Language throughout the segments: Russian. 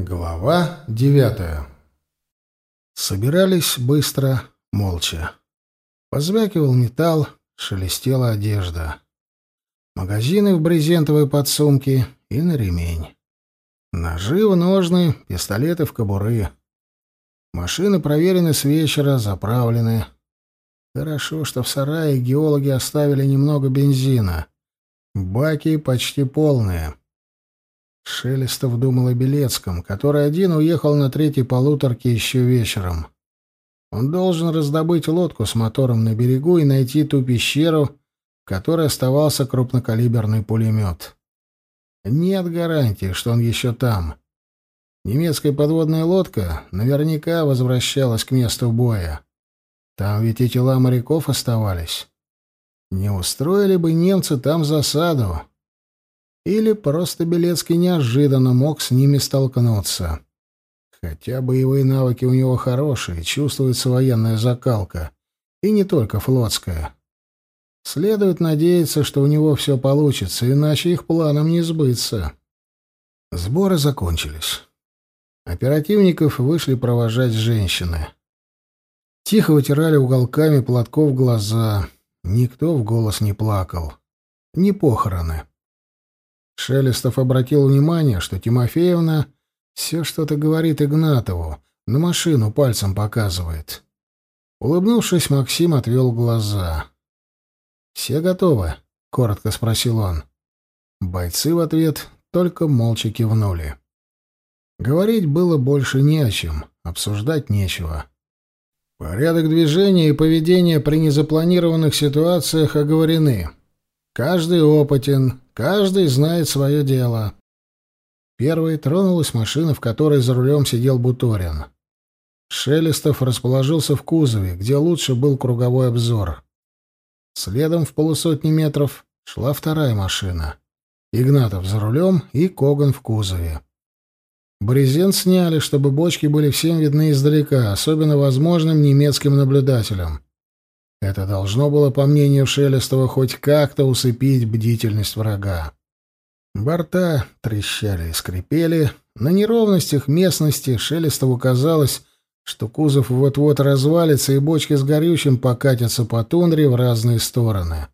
Глава девятая. Собирались быстро, молча. Позвякивал металл, шелестела одежда. Магазины в брезентовой подсумке и на ремень. Ножи в ножны, пистолеты в кобуры. Машины проверены с вечера, заправлены. Хорошо, что в сарае геологи оставили немного бензина. Баки почти полные. Шелестов думал о Белецком, который один уехал на третьей полуторке еще вечером. Он должен раздобыть лодку с мотором на берегу и найти ту пещеру, в которой оставался крупнокалиберный пулемет. Нет гарантии, что он еще там. Немецкая подводная лодка наверняка возвращалась к месту боя. Там ведь и тела моряков оставались. Не устроили бы немцы там засаду. Или просто Белецкий неожиданно мог с ними столкнуться. Хотя боевые навыки у него хорошие, чувствуется военная закалка. И не только флотская. Следует надеяться, что у него все получится, иначе их планам не сбыться. Сборы закончились. Оперативников вышли провожать женщины. Тихо вытирали уголками платков глаза. Никто в голос не плакал. Не похороны. Шелестов обратил внимание, что Тимофеевна все что-то говорит Игнатову, на машину пальцем показывает. Улыбнувшись, Максим отвел глаза. «Все готовы?» — коротко спросил он. Бойцы в ответ только молча кивнули. Говорить было больше не о чем, обсуждать нечего. Порядок движения и поведения при незапланированных ситуациях оговорены. Каждый опытен, каждый знает свое дело. Первой тронулась машина, в которой за рулем сидел Буторин. Шелестов расположился в кузове, где лучше был круговой обзор. Следом в полусотни метров шла вторая машина. Игнатов за рулем и Коган в кузове. Брезент сняли, чтобы бочки были всем видны издалека, особенно возможным немецким наблюдателям. Это должно было, по мнению Шелестова, хоть как-то усыпить бдительность врага. Борта трещали и скрипели. На неровностях местности Шелестову казалось, что кузов вот-вот развалится, и бочки с горючим покатятся по тундре в разные стороны.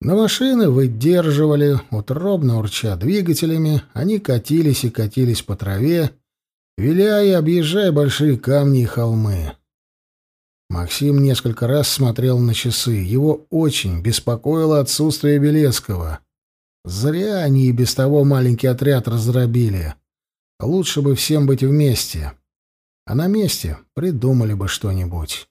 Но машины выдерживали, утробно урча двигателями, они катились и катились по траве, виляя и объезжая большие камни и холмы. Максим несколько раз смотрел на часы. Его очень беспокоило отсутствие Белецкого. Зря они и без того маленький отряд раздробили. Лучше бы всем быть вместе. А на месте придумали бы что-нибудь.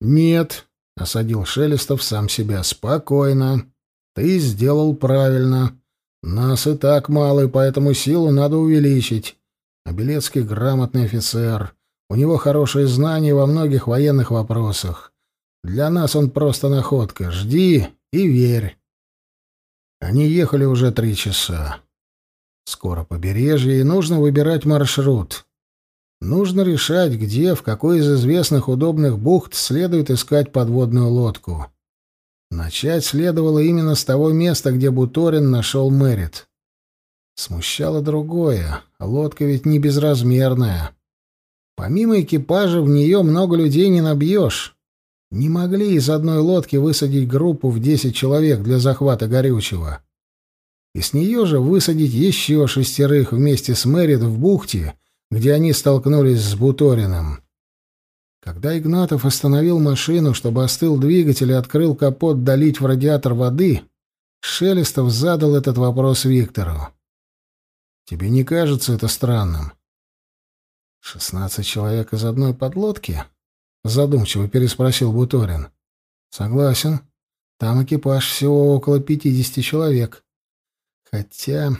«Нет», — осадил Шелестов сам себя, — «спокойно. Ты сделал правильно. Нас и так мало, и поэтому силу надо увеличить. А Белецкий грамотный офицер. У него хорошие знания во многих военных вопросах. Для нас он просто находка. Жди и верь. Они ехали уже три часа. Скоро побережье, и нужно выбирать маршрут. Нужно решать, где, в какой из известных удобных бухт следует искать подводную лодку. Начать следовало именно с того места, где Буторин нашел Мэрит. Смущало другое. Лодка ведь не безразмерная. Помимо экипажа в нее много людей не набьешь. Не могли из одной лодки высадить группу в десять человек для захвата горючего. И с нее же высадить еще шестерых вместе с Мэрит в бухте, где они столкнулись с Буториным. Когда Игнатов остановил машину, чтобы остыл двигатель и открыл капот долить в радиатор воды, Шелестов задал этот вопрос Виктору. «Тебе не кажется это странным?» «Шестнадцать человек из одной подлодки?» — задумчиво переспросил Буторин. «Согласен. Там экипаж всего около пятидесяти человек. Хотя,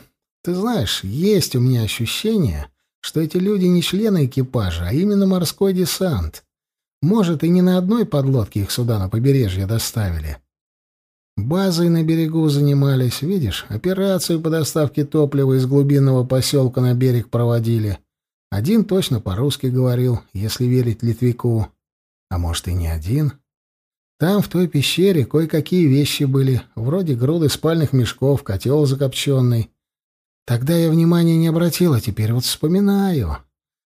ты знаешь, есть у меня ощущение, что эти люди не члены экипажа, а именно морской десант. Может, и не на одной подлодке их сюда на побережье доставили. Базой на берегу занимались, видишь, операцию по доставке топлива из глубинного поселка на берег проводили». Один точно по-русски говорил, если верить Литвику. А может, и не один. Там, в той пещере, кое-какие вещи были, вроде груды спальных мешков, котел закопченный. Тогда я внимания не обратила, теперь вот вспоминаю.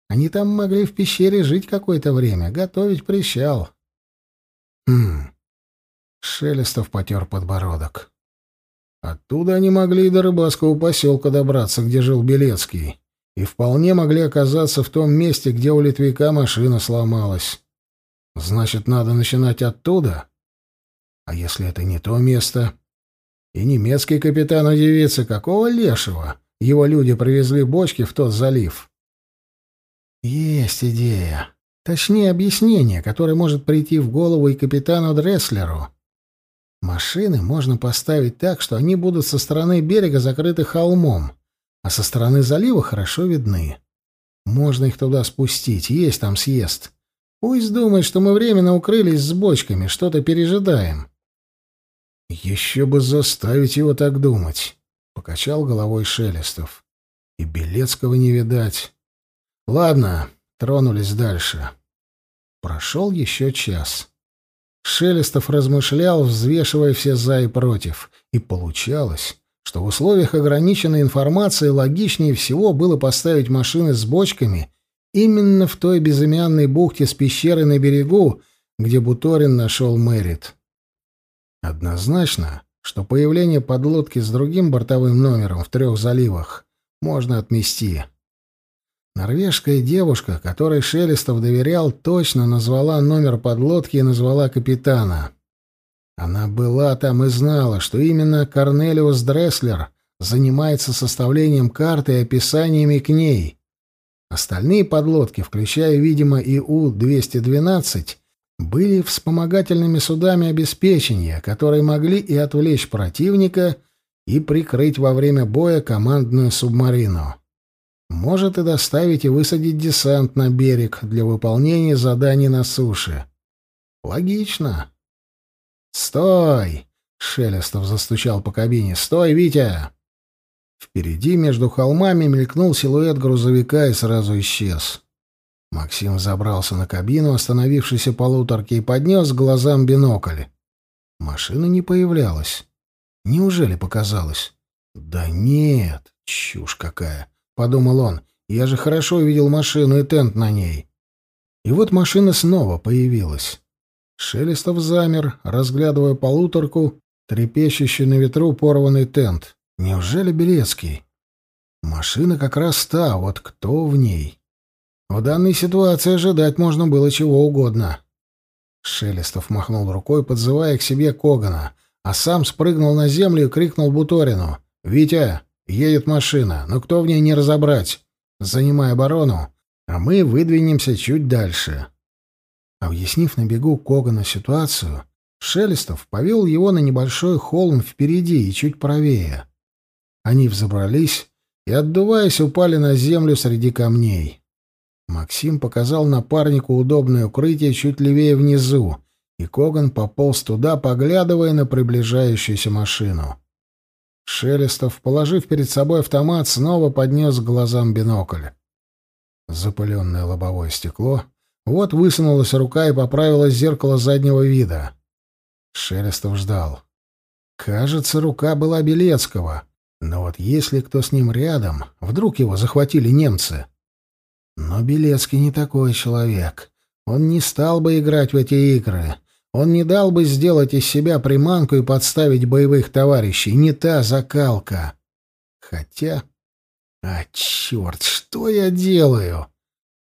Они там могли в пещере жить какое-то время, готовить прищал. Хм. Шелестов потер подбородок. Оттуда они могли и до рыбацкого поселка добраться, где жил Белецкий, и вполне могли оказаться в том месте, где у Литвика машина сломалась. Значит, надо начинать оттуда? А если это не то место? И немецкий капитан удивится, какого лешего его люди привезли бочки в тот залив. Есть идея. Точнее, объяснение, которое может прийти в голову и капитану Дресслеру. Машины можно поставить так, что они будут со стороны берега закрыты холмом, а со стороны залива хорошо видны. Можно их туда спустить, есть там съезд. Пусть думает, что мы временно укрылись с бочками, что-то пережидаем. Еще бы заставить его так думать, — покачал головой Шелестов. И Белецкого не видать. Ладно, тронулись дальше. Прошел еще час. Шелестов размышлял, взвешивая все «за» и «против». И получалось, что в условиях ограниченной информации логичнее всего было поставить машины с бочками именно в той безымянной бухте с пещерой на берегу, где Буторин нашел Мэрит. Однозначно, что появление подлодки с другим бортовым номером в трех заливах можно отмести. Норвежская девушка, которой Шелестов доверял, точно назвала номер подлодки и назвала капитана. Она была там и знала, что именно Корнелиус Дресслер занимается составлением карты и описаниями к ней. Остальные подлодки, включая, видимо, и У-212, были вспомогательными судами обеспечения, которые могли и отвлечь противника, и прикрыть во время боя командную субмарину. Может и доставить и высадить десант на берег для выполнения заданий на суше. Логично. «Стой!» — Шелестов застучал по кабине. «Стой, Витя!» Впереди между холмами мелькнул силуэт грузовика и сразу исчез. Максим забрался на кабину остановившейся полуторки и поднес к глазам бинокль. Машина не появлялась. Неужели показалось? Да нет, чушь какая подумал он. Я же хорошо видел машину и тент на ней. И вот машина снова появилась. Шелестов замер, разглядывая полуторку, трепещущий на ветру порванный тент. Неужели Белецкий? Машина как раз та, вот кто в ней? В данной ситуации ожидать можно было чего угодно. Шелестов махнул рукой, подзывая к себе Когана, а сам спрыгнул на землю и крикнул Буторину. «Витя, Едет машина, но кто в ней не разобрать. Занимай оборону, а мы выдвинемся чуть дальше. Объяснив на бегу Когана ситуацию, Шелестов повел его на небольшой холм впереди и чуть правее. Они взобрались и, отдуваясь, упали на землю среди камней. Максим показал напарнику удобное укрытие чуть левее внизу, и Коган пополз туда, поглядывая на приближающуюся машину. Шелестов, положив перед собой автомат, снова поднес к глазам бинокль. Запыленное лобовое стекло. Вот высунулась рука и поправила зеркало заднего вида. Шелестов ждал. Кажется, рука была Белецкого. Но вот если кто с ним рядом, вдруг его захватили немцы. Но Белецкий не такой человек. Он не стал бы играть в эти игры. Он не дал бы сделать из себя приманку и подставить боевых товарищей. Не та закалка. Хотя... А, черт, что я делаю?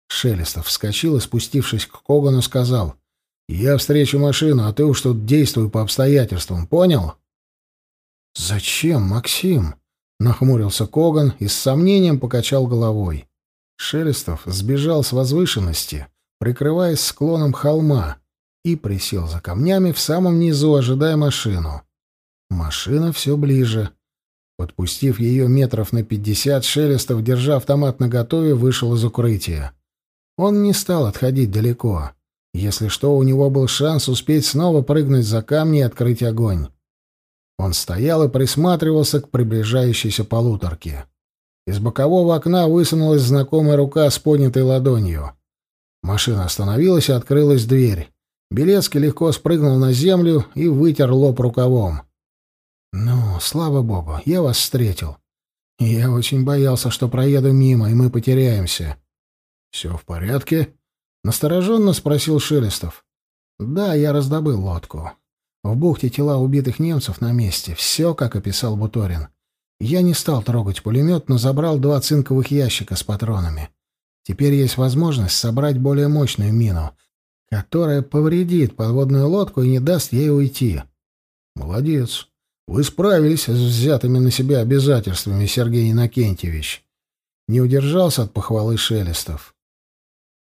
Шелестов вскочил и, спустившись к Когану, сказал. «Я встречу машину, а ты уж тут действуй по обстоятельствам, понял?» «Зачем, Максим?» — нахмурился Коган и с сомнением покачал головой. Шелестов сбежал с возвышенности, прикрываясь склоном холма, и присел за камнями в самом низу, ожидая машину. Машина все ближе. Подпустив ее метров на пятьдесят, Шелестов, держа автомат наготове, вышел из укрытия. Он не стал отходить далеко. Если что, у него был шанс успеть снова прыгнуть за камни и открыть огонь. Он стоял и присматривался к приближающейся полуторке. Из бокового окна высунулась знакомая рука с поднятой ладонью. Машина остановилась и открылась дверь. Белецкий легко спрыгнул на землю и вытер лоб рукавом. «Ну, слава богу, я вас встретил. Я очень боялся, что проеду мимо, и мы потеряемся. Все в порядке? Настороженно спросил Шелестов. Да, я раздобыл лодку. В бухте тела убитых немцев на месте. Все, как описал Буторин. Я не стал трогать пулемет, но забрал два цинковых ящика с патронами. Теперь есть возможность собрать более мощную мину, которая повредит подводную лодку и не даст ей уйти. Молодец. Вы справились с взятыми на себя обязательствами, Сергей Иннокентьевич. Не удержался от похвалы Шелестов.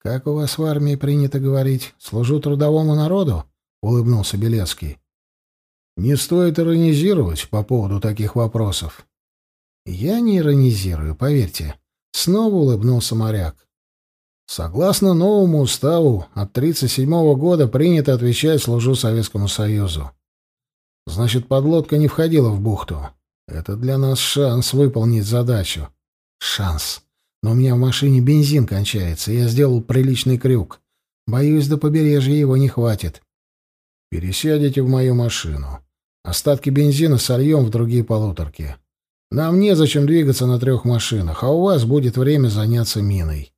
Как у вас в армии принято говорить, служу трудовому народу? улыбнулся Белецкий. Не стоит иронизировать по поводу таких вопросов. Я не иронизирую, поверьте. Снова улыбнулся моряк. Согласно новому уставу, от 1937 года принято отвечать «служу Советскому Союзу». Значит, подлодка не входила в бухту. Это для нас шанс выполнить задачу. Шанс. Но у меня в машине бензин кончается, я сделал приличный крюк. Боюсь, до побережья его не хватит. Пересядете в мою машину. Остатки бензина сольем в другие полуторки. Нам незачем двигаться на трех машинах, а у вас будет время заняться миной.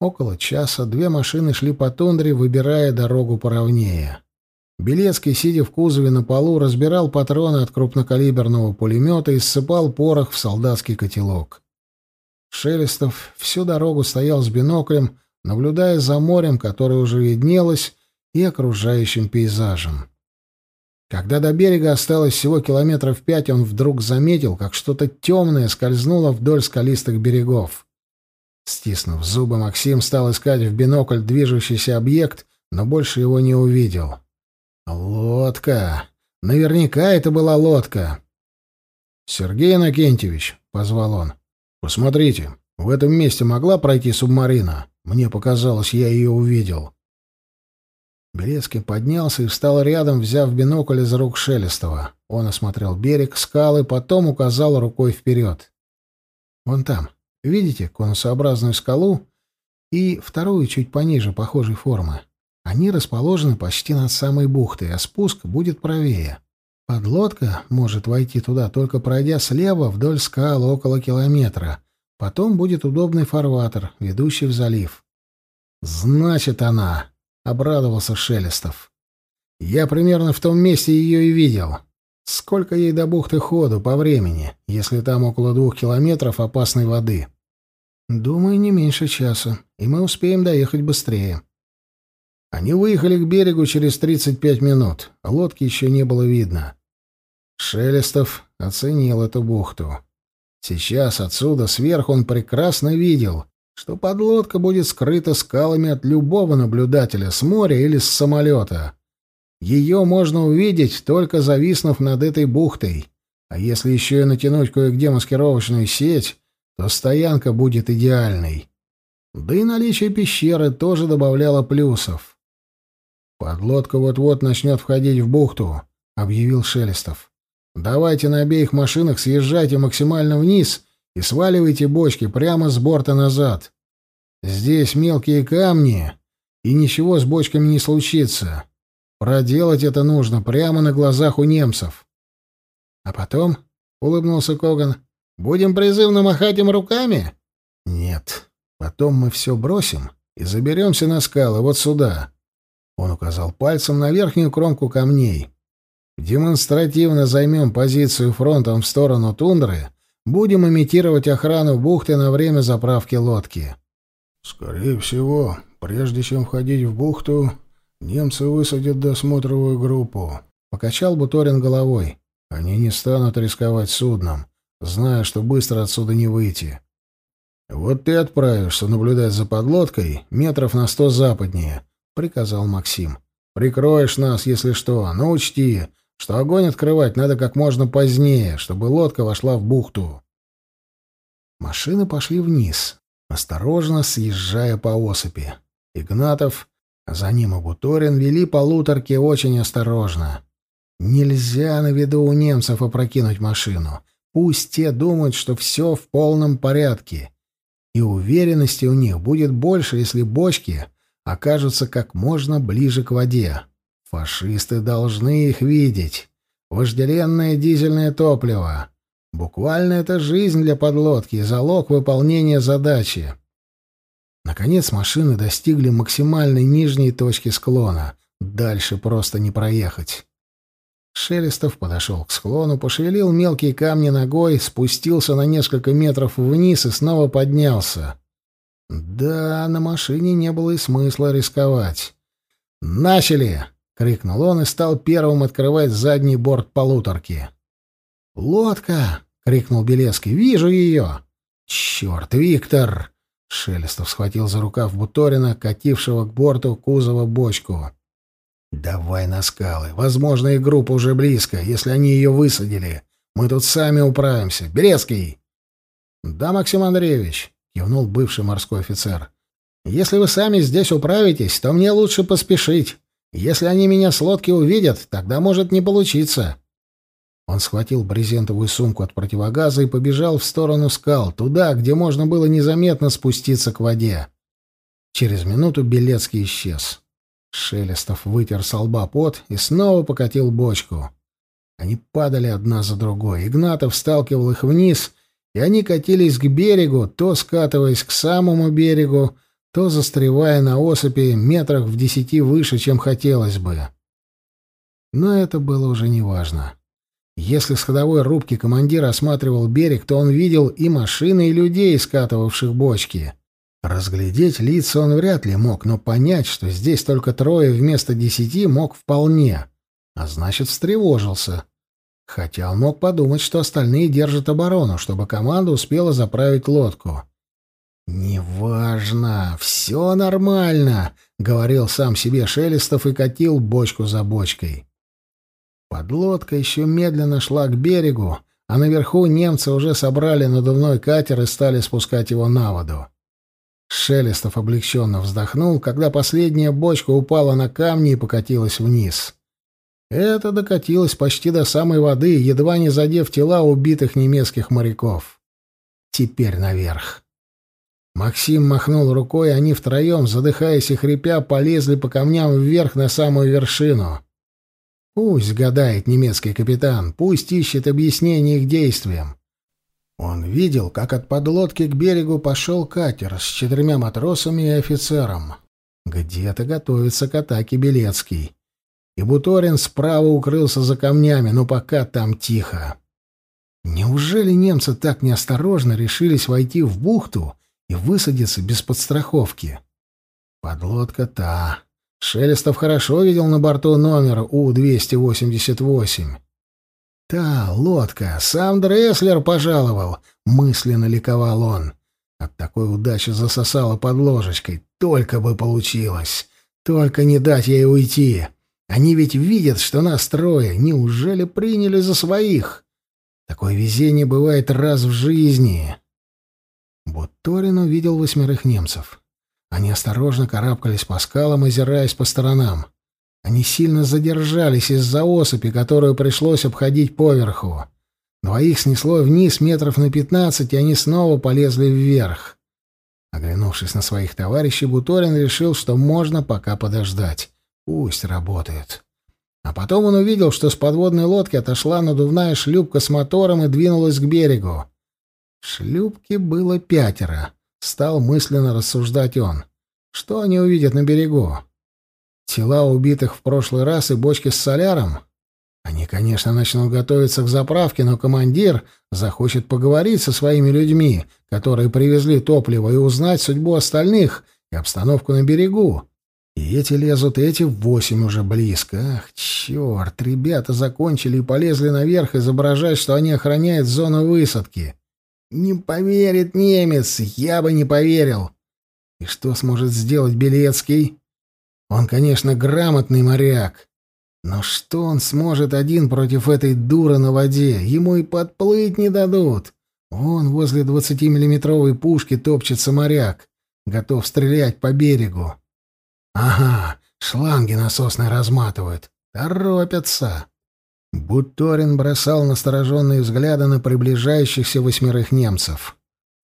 Около часа две машины шли по тундре, выбирая дорогу поровнее. Белецкий, сидя в кузове на полу, разбирал патроны от крупнокалиберного пулемета и ссыпал порох в солдатский котелок. Шелестов всю дорогу стоял с биноклем, наблюдая за морем, которое уже виднелось, и окружающим пейзажем. Когда до берега осталось всего километров пять, он вдруг заметил, как что-то темное скользнуло вдоль скалистых берегов. Стиснув зубы, Максим стал искать в бинокль движущийся объект, но больше его не увидел. «Лодка! Наверняка это была лодка!» «Сергей Иннокентьевич», — позвал он, — «посмотрите, в этом месте могла пройти субмарина? Мне показалось, я ее увидел». Белецкий поднялся и встал рядом, взяв бинокль из рук Шелестова. Он осмотрел берег, скалы, потом указал рукой вперед. «Вон там. Видите конусообразную скалу и вторую чуть пониже похожей формы? Они расположены почти над самой бухтой, а спуск будет правее. Подлодка может войти туда, только пройдя слева вдоль скал около километра. Потом будет удобный фарватер, ведущий в залив. «Значит, она!» — обрадовался Шелестов. «Я примерно в том месте ее и видел. Сколько ей до бухты ходу по времени, если там около двух километров опасной воды?» «Думаю, не меньше часа, и мы успеем доехать быстрее». Они выехали к берегу через 35 минут, лодки еще не было видно. Шелестов оценил эту бухту. Сейчас отсюда, сверху, он прекрасно видел, что подлодка будет скрыта скалами от любого наблюдателя с моря или с самолета. Ее можно увидеть, только зависнув над этой бухтой. А если еще и натянуть кое-где маскировочную сеть, то стоянка будет идеальной. Да и наличие пещеры тоже добавляло плюсов. «Подлодка вот-вот начнет входить в бухту», — объявил Шелестов. «Давайте на обеих машинах съезжайте максимально вниз и сваливайте бочки прямо с борта назад. Здесь мелкие камни, и ничего с бочками не случится. Проделать это нужно прямо на глазах у немцев. А потом, — улыбнулся Коган, — будем призывно махать им руками? Нет. Потом мы все бросим и заберемся на скалы вот сюда. Он указал пальцем на верхнюю кромку камней. Демонстративно займем позицию фронтом в сторону тундры — Будем имитировать охрану бухты на время заправки лодки. Скорее всего, прежде чем входить в бухту, немцы высадят досмотровую группу. Покачал Буторин головой. Они не станут рисковать судном, зная, что быстро отсюда не выйти. Вот ты отправишься наблюдать за подлодкой метров на сто западнее, приказал Максим. Прикроешь нас, если что, но учти, что огонь открывать надо как можно позднее, чтобы лодка вошла в бухту. Машины пошли вниз, осторожно съезжая по осыпи. Игнатов, а за ним и Буторин вели полуторки очень осторожно. Нельзя на виду у немцев опрокинуть машину. Пусть те думают, что все в полном порядке. И уверенности у них будет больше, если бочки окажутся как можно ближе к воде. Фашисты должны их видеть. Вожделенное дизельное топливо. Буквально это жизнь для подлодки залог выполнения задачи. Наконец машины достигли максимальной нижней точки склона. Дальше просто не проехать. Шелестов подошел к склону, пошевелил мелкие камни ногой, спустился на несколько метров вниз и снова поднялся. Да, на машине не было и смысла рисковать. «Начали!» — крикнул он и стал первым открывать задний борт полуторки. «Лодка!» — крикнул Белецкий. «Вижу ее!» «Черт, Виктор!» — Шелестов схватил за рукав Буторина, катившего к борту кузова бочку. «Давай на скалы. Возможно, и группа уже близко, если они ее высадили. Мы тут сами управимся. Берецкий!» «Да, Максим Андреевич», — кивнул бывший морской офицер. «Если вы сами здесь управитесь, то мне лучше поспешить. Если они меня с лодки увидят, тогда может не получиться». Он схватил брезентовую сумку от противогаза и побежал в сторону скал, туда, где можно было незаметно спуститься к воде. Через минуту Белецкий исчез. Шелестов вытер со лба пот и снова покатил бочку. Они падали одна за другой. Игнатов сталкивал их вниз, и они катились к берегу, то скатываясь к самому берегу, то застревая на осыпи метрах в десяти выше, чем хотелось бы. Но это было уже неважно. Если с ходовой рубки командир осматривал берег, то он видел и машины, и людей, скатывавших бочки. Разглядеть лица он вряд ли мог, но понять, что здесь только трое вместо десяти, мог вполне. А значит, встревожился. Хотя он мог подумать, что остальные держат оборону, чтобы команда успела заправить лодку. «Неважно, все нормально», — говорил сам себе Шелестов и катил бочку за бочкой. Подлодка еще медленно шла к берегу, а наверху немцы уже собрали надувной катер и стали спускать его на воду. Шелестов облегченно вздохнул, когда последняя бочка упала на камни и покатилась вниз. Это докатилось почти до самой воды, едва не задев тела убитых немецких моряков. Теперь наверх. Максим махнул рукой, они втроем, задыхаясь и хрипя, полезли по камням вверх на самую вершину. Пусть гадает немецкий капитан, пусть ищет объяснение их действиям. Он видел, как от подлодки к берегу пошел катер с четырьмя матросами и офицером. Где-то готовится к атаке Белецкий. И Буторин справа укрылся за камнями, но пока там тихо. Неужели немцы так неосторожно решились войти в бухту и высадиться без подстраховки? Подлодка та. Шелестов хорошо видел на борту номер У-288. «Та лодка! Сам Дресслер пожаловал!» — мысленно ликовал он. От такой удачи засосало под ложечкой. Только бы получилось! Только не дать ей уйти! Они ведь видят, что нас трое. Неужели приняли за своих? Такое везение бывает раз в жизни. Буторин увидел восьмерых немцев. Они осторожно карабкались по скалам, озираясь по сторонам. Они сильно задержались из-за осыпи, которую пришлось обходить поверху. Двоих снесло вниз метров на пятнадцать, и они снова полезли вверх. Оглянувшись на своих товарищей, Буторин решил, что можно пока подождать. Пусть работает. А потом он увидел, что с подводной лодки отошла надувная шлюпка с мотором и двинулась к берегу. В шлюпке было пятеро. Стал мысленно рассуждать он. Что они увидят на берегу? Тела убитых в прошлый раз и бочки с соляром? Они, конечно, начнут готовиться к заправке, но командир захочет поговорить со своими людьми, которые привезли топливо, и узнать судьбу остальных и обстановку на берегу. И эти лезут, и эти восемь уже близко. Ах, черт, ребята закончили и полезли наверх изображать, что они охраняют зону высадки. Не поверит немец, я бы не поверил. И что сможет сделать Белецкий? Он, конечно, грамотный моряк. Но что он сможет один против этой дуры на воде? Ему и подплыть не дадут. Он возле двадцатимиллиметровой пушки топчется моряк, готов стрелять по берегу. Ага, шланги насосные разматывают. Торопятся. Буторин бросал настороженные взгляды на приближающихся восьмерых немцев.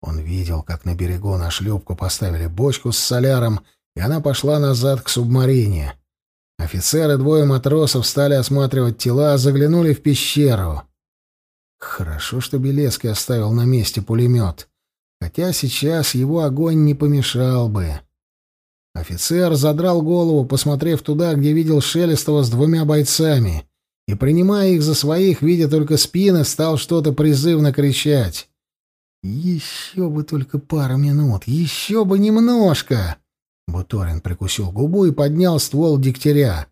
Он видел, как на берегу на шлюпку поставили бочку с соляром и она пошла назад к субмарине. Офицеры, двое матросов стали осматривать тела, заглянули в пещеру. Хорошо, что Белецкий оставил на месте пулемет, хотя сейчас его огонь не помешал бы. Офицер задрал голову, посмотрев туда, где видел Шелестова с двумя бойцами, и, принимая их за своих, видя только спины, стал что-то призывно кричать. «Еще бы только пару минут! Еще бы немножко!» Буторин прикусил губу и поднял ствол дегтяря.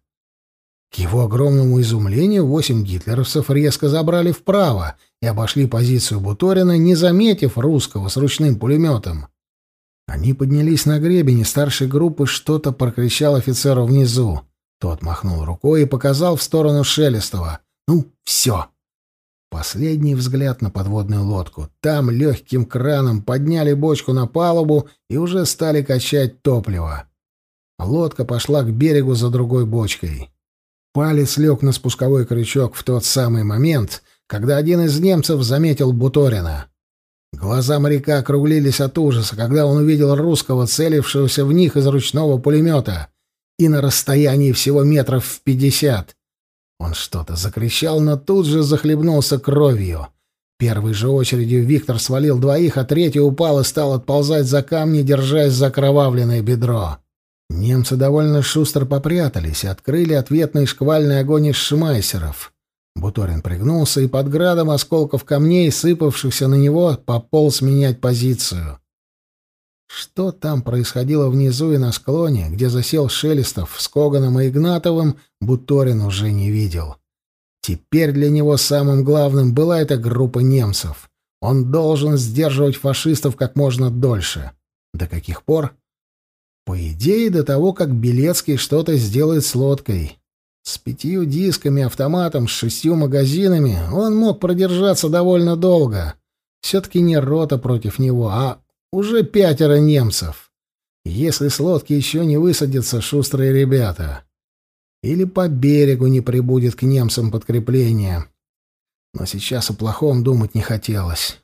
К его огромному изумлению восемь гитлеровцев резко забрали вправо и обошли позицию Буторина, не заметив русского с ручным пулеметом. Они поднялись на гребень, и старшей группы что-то прокричал офицеру внизу. Тот махнул рукой и показал в сторону Шелестова. «Ну, все!» Последний взгляд на подводную лодку. Там легким краном подняли бочку на палубу и уже стали качать топливо. Лодка пошла к берегу за другой бочкой. Палец лег на спусковой крючок в тот самый момент, когда один из немцев заметил Буторина. Глаза моряка округлились от ужаса, когда он увидел русского, целившегося в них из ручного пулемета, и на расстоянии всего метров в пятьдесят. Он что-то закричал, но тут же захлебнулся кровью. Первой же очередью Виктор свалил двоих, а третий упал и стал отползать за камни, держась за кровавленное бедро. Немцы довольно шустро попрятались и открыли ответный шквальный огонь из шмайсеров. Буторин пригнулся и под градом осколков камней, сыпавшихся на него, пополз менять позицию. Что там происходило внизу и на склоне, где засел Шелестов с Коганом и Игнатовым, Буторин уже не видел. Теперь для него самым главным была эта группа немцев. Он должен сдерживать фашистов как можно дольше. До каких пор? По идее, до того, как Белецкий что-то сделает с лодкой. С пятью дисками, автоматом, с шестью магазинами он мог продержаться довольно долго. Все-таки не рота против него, а уже пятеро немцев. Если с лодки еще не высадятся шустрые ребята. Или по берегу не прибудет к немцам подкрепление. Но сейчас о плохом думать не хотелось.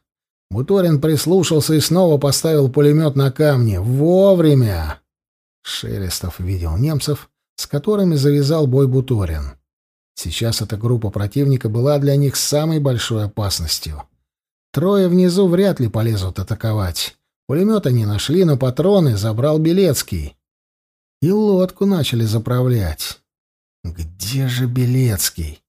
Буторин прислушался и снова поставил пулемет на камни. Вовремя! Шелестов видел немцев, с которыми завязал бой Буторин. Сейчас эта группа противника была для них самой большой опасностью. Трое внизу вряд ли полезут атаковать. Пулемета не нашли, но патроны забрал Белецкий. И лодку начали заправлять. Где же Белецкий?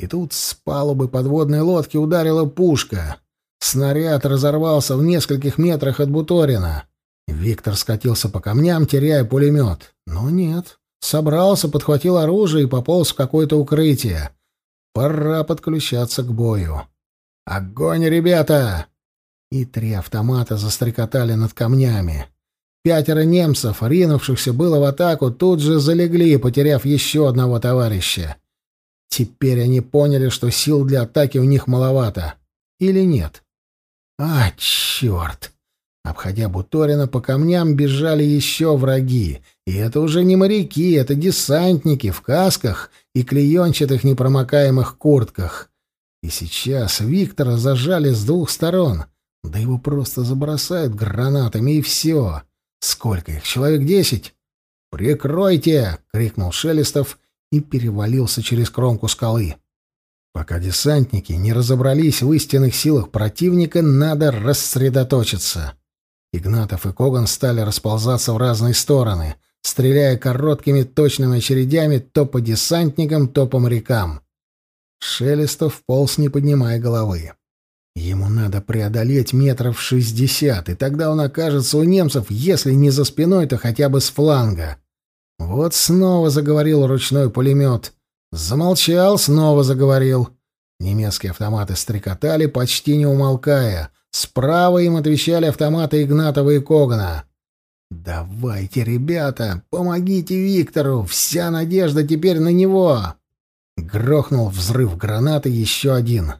И тут с палубы подводной лодки ударила пушка. Снаряд разорвался в нескольких метрах от Буторина. Виктор скатился по камням, теряя пулемет. Но нет. Собрался, подхватил оружие и пополз в какое-то укрытие. Пора подключаться к бою. «Огонь, ребята!» И три автомата застрекотали над камнями. Пятеро немцев, ринувшихся было в атаку, тут же залегли, потеряв еще одного товарища. Теперь они поняли, что сил для атаки у них маловато. Или нет? А, черт! Обходя Буторина, по камням бежали еще враги. И это уже не моряки, это десантники в касках и клеенчатых непромокаемых куртках. И сейчас Виктора зажали с двух сторон. Да его просто забросают гранатами, и все. Сколько их? Человек десять? «Прикройте!» — крикнул Шелестов и перевалился через кромку скалы. Пока десантники не разобрались в истинных силах противника, надо рассредоточиться. Игнатов и Коган стали расползаться в разные стороны, стреляя короткими точными очередями то по десантникам, то по морякам. Шелестов полз, не поднимая головы. Ему надо преодолеть метров шестьдесят, и тогда он окажется у немцев, если не за спиной, то хотя бы с фланга. Вот снова заговорил ручной пулемет. Замолчал, снова заговорил. Немецкие автоматы стрекотали, почти не умолкая — Справа им отвечали автоматы Игнатова и Когана. «Давайте, ребята, помогите Виктору! Вся надежда теперь на него!» Грохнул взрыв гранаты еще один.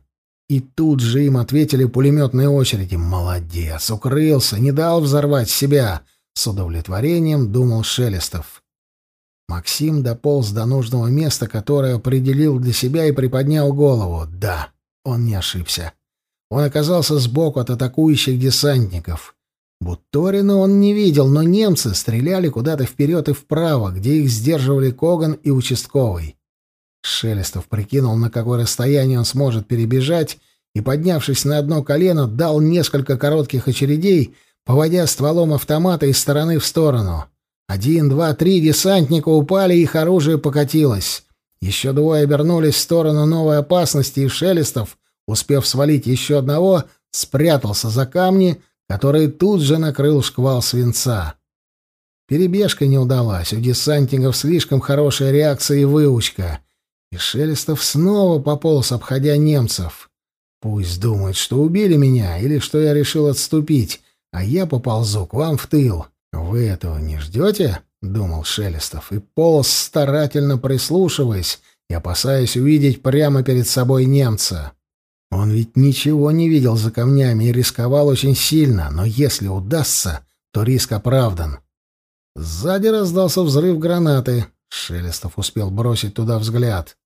И тут же им ответили пулеметные очереди. «Молодец! Укрылся! Не дал взорвать себя!» С удовлетворением думал Шелестов. Максим дополз до нужного места, которое определил для себя и приподнял голову. Да, он не ошибся. Он оказался сбоку от атакующих десантников. Буторина он не видел, но немцы стреляли куда-то вперед и вправо, где их сдерживали Коган и участковый. Шелестов прикинул, на какое расстояние он сможет перебежать, и, поднявшись на одно колено, дал несколько коротких очередей, поводя стволом автомата из стороны в сторону. Один, два, три десантника упали, их оружие покатилось. Еще двое обернулись в сторону новой опасности, и Шелестов, успев свалить еще одного, спрятался за камни, которые тут же накрыл шквал свинца. Перебежка не удалась, у десантников слишком хорошая реакция и выучка. И Шелестов снова пополз, обходя немцев. Пусть думают, что убили меня или что я решил отступить, а я поползу к вам в тыл. Вы этого не ждете? — думал Шелестов, и полз, старательно прислушиваясь и опасаясь увидеть прямо перед собой немца. Он ведь ничего не видел за камнями и рисковал очень сильно, но если удастся, то риск оправдан. Сзади раздался взрыв гранаты. Шелестов успел бросить туда взгляд.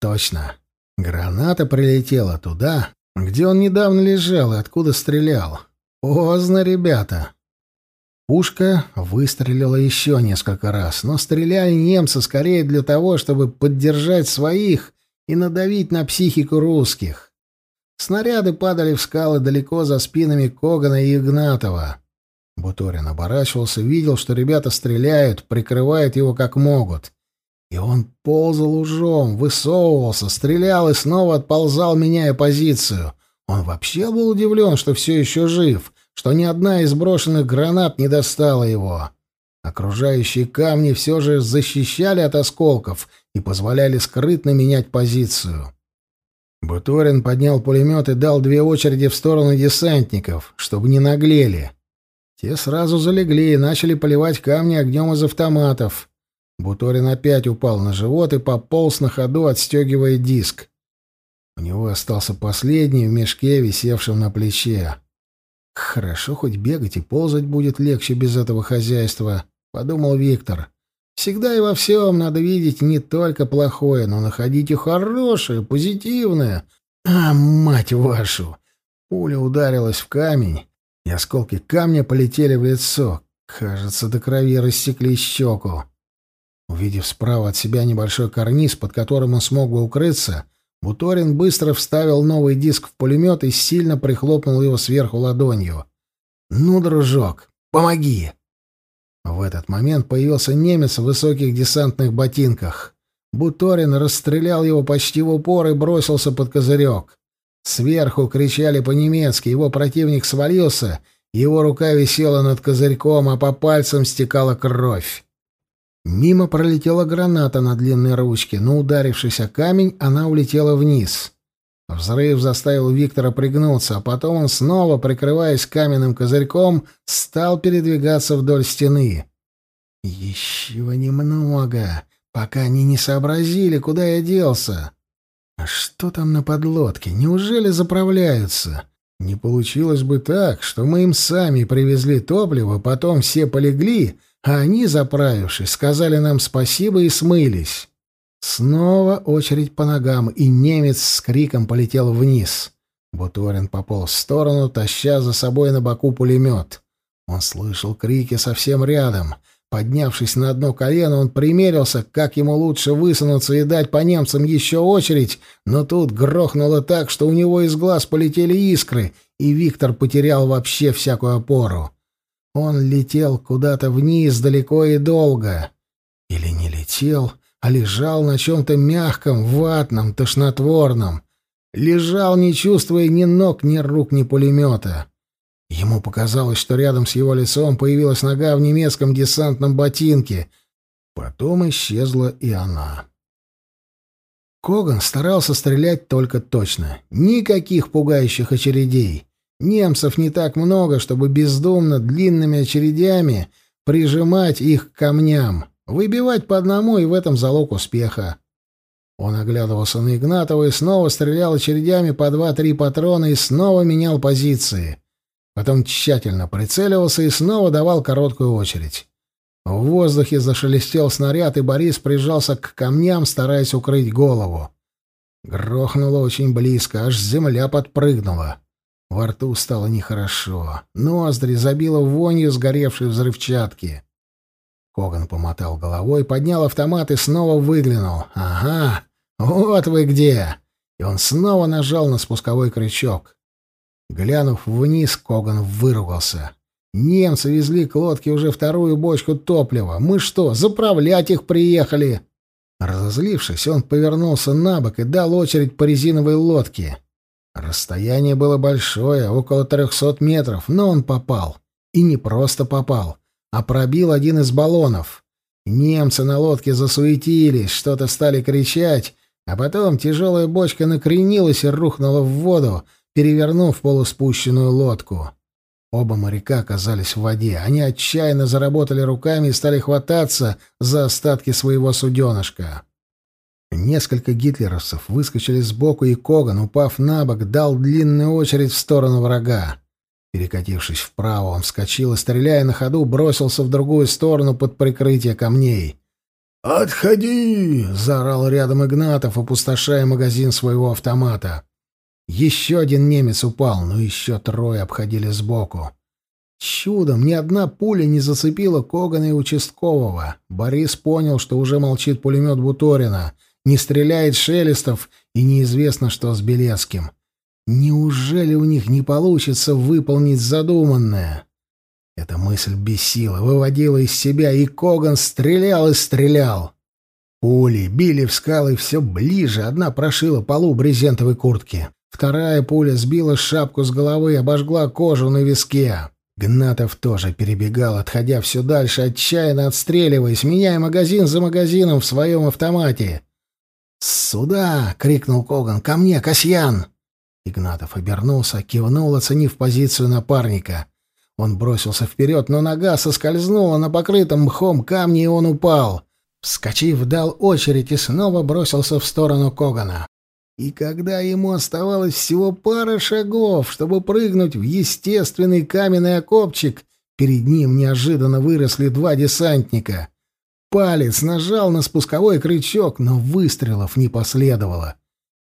Точно. Граната прилетела туда, где он недавно лежал и откуда стрелял. Поздно, ребята. Пушка выстрелила еще несколько раз, но стреляли немцы скорее для того, чтобы поддержать своих и надавить на психику русских. Снаряды падали в скалы далеко за спинами Когана и Игнатова. Буторин оборачивался, видел, что ребята стреляют, прикрывают его как могут. И он ползал ужом, высовывался, стрелял и снова отползал, меняя позицию. Он вообще был удивлен, что все еще жив — что ни одна из брошенных гранат не достала его. Окружающие камни все же защищали от осколков и позволяли скрытно менять позицию. Буторин поднял пулемет и дал две очереди в сторону десантников, чтобы не наглели. Те сразу залегли и начали поливать камни огнем из автоматов. Буторин опять упал на живот и пополз на ходу, отстегивая диск. У него остался последний в мешке, висевшем на плече. Хорошо, хоть бегать и ползать будет легче без этого хозяйства, подумал Виктор. Всегда и во всем надо видеть не только плохое, но находить и хорошее, позитивное. А, мать вашу! Пуля ударилась в камень, и осколки камня полетели в лицо. Кажется, до крови рассекли щеку. Увидев справа от себя небольшой карниз, под которым он смог бы укрыться, Буторин быстро вставил новый диск в пулемет и сильно прихлопнул его сверху ладонью. «Ну, дружок, помоги!» В этот момент появился немец в высоких десантных ботинках. Буторин расстрелял его почти в упор и бросился под козырек. Сверху кричали по-немецки, его противник свалился, его рука висела над козырьком, а по пальцам стекала кровь. Мимо пролетела граната на длинной ручке, но, ударившись о камень, она улетела вниз. Взрыв заставил Виктора пригнуться, а потом он снова, прикрываясь каменным козырьком, стал передвигаться вдоль стены. «Еще немного, пока они не сообразили, куда я делся. А что там на подлодке? Неужели заправляются?» Не получилось бы так, что мы им сами привезли топливо, потом все полегли, а они, заправившись, сказали нам спасибо и смылись. Снова очередь по ногам, и немец с криком полетел вниз. Буторин пополз в сторону, таща за собой на боку пулемет. Он слышал крики совсем рядом. Поднявшись на одно колено, он примерился, как ему лучше высунуться и дать по немцам еще очередь, но тут грохнуло так, что у него из глаз полетели искры, и Виктор потерял вообще всякую опору. Он летел куда-то вниз далеко и долго. Или не летел, а лежал на чем-то мягком, ватном, тошнотворном. Лежал, не чувствуя ни ног, ни рук, ни пулемета. Ему показалось, что рядом с его лицом появилась нога в немецком десантном ботинке. Потом исчезла и она. Коган старался стрелять только точно. Никаких пугающих очередей. Немцев не так много, чтобы бездумно длинными очередями прижимать их к камням, выбивать по одному и в этом залог успеха. Он оглядывался на Игнатова и снова стрелял очередями по два-три патрона и снова менял позиции. Потом тщательно прицеливался и снова давал короткую очередь. В воздухе зашелестел снаряд, и Борис прижался к камням, стараясь укрыть голову. Грохнуло очень близко, аж земля подпрыгнула. Во рту стало нехорошо. Ноздри забило вонью сгоревшей взрывчатки. Коган помотал головой, поднял автомат и снова выглянул. «Ага, вот вы где!» и он снова нажал на спусковой крючок. Глянув вниз, Коган выругался. Немцы везли к лодке уже вторую бочку топлива. Мы что, заправлять их приехали? Разозлившись, он повернулся на бок и дал очередь по резиновой лодке. Расстояние было большое, около трехсот метров, но он попал. И не просто попал, а пробил один из баллонов. Немцы на лодке засуетились, что-то стали кричать, а потом тяжелая бочка накренилась и рухнула в воду, перевернув полуспущенную лодку. Оба моряка оказались в воде. Они отчаянно заработали руками и стали хвататься за остатки своего суденышка. Несколько гитлеровцев выскочили сбоку, и Коган, упав на бок, дал длинную очередь в сторону врага. Перекатившись вправо, он вскочил и, стреляя на ходу, бросился в другую сторону под прикрытие камней. «Отходи!» — заорал рядом Игнатов, опустошая магазин своего автомата. Еще один немец упал, но еще трое обходили сбоку. Чудом ни одна пуля не зацепила Когана и участкового. Борис понял, что уже молчит пулемет Буторина, не стреляет Шелестов и неизвестно, что с Белецким. Неужели у них не получится выполнить задуманное? Эта мысль бесила, выводила из себя, и Коган стрелял и стрелял. Пули били в скалы все ближе, одна прошила полу брезентовой куртки. Вторая пуля сбила шапку с головы, обожгла кожу на виске. Гнатов тоже перебегал, отходя все дальше, отчаянно отстреливаясь, меняя магазин за магазином в своем автомате. «Сюда!» — крикнул Коган. «Ко мне, Касьян!» Игнатов обернулся, кивнул, оценив позицию напарника. Он бросился вперед, но нога соскользнула на покрытом мхом камне, и он упал. Вскочив, дал очередь и снова бросился в сторону Когана. И когда ему оставалось всего пара шагов, чтобы прыгнуть в естественный каменный окопчик, перед ним неожиданно выросли два десантника. Палец нажал на спусковой крючок, но выстрелов не последовало.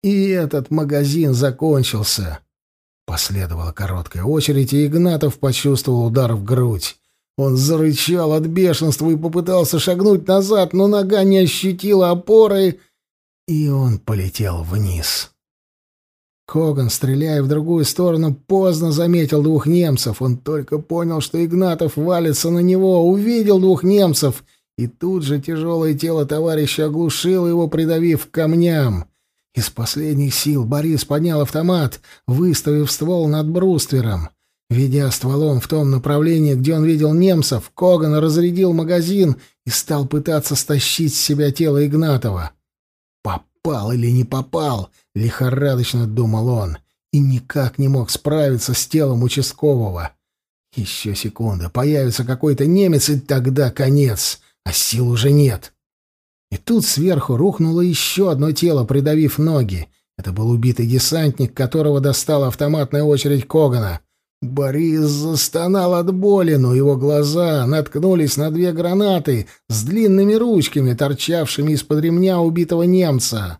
И этот магазин закончился. Последовала короткая очередь, и Игнатов почувствовал удар в грудь. Он зарычал от бешенства и попытался шагнуть назад, но нога не ощутила опоры, и он полетел вниз. Коган, стреляя в другую сторону, поздно заметил двух немцев. Он только понял, что Игнатов валится на него, увидел двух немцев, и тут же тяжелое тело товарища оглушило его, придавив к камням. Из последних сил Борис поднял автомат, выставив ствол над бруствером. Ведя стволом в том направлении, где он видел немцев, Коган разрядил магазин и стал пытаться стащить с себя тело Игнатова. «Попал или не попал?» — лихорадочно думал он, и никак не мог справиться с телом участкового. Еще секунда, появится какой-то немец, и тогда конец, а сил уже нет. И тут сверху рухнуло еще одно тело, придавив ноги. Это был убитый десантник, которого достала автоматная очередь Когана. Борис застонал от боли, но его глаза наткнулись на две гранаты с длинными ручками, торчавшими из-под ремня убитого немца.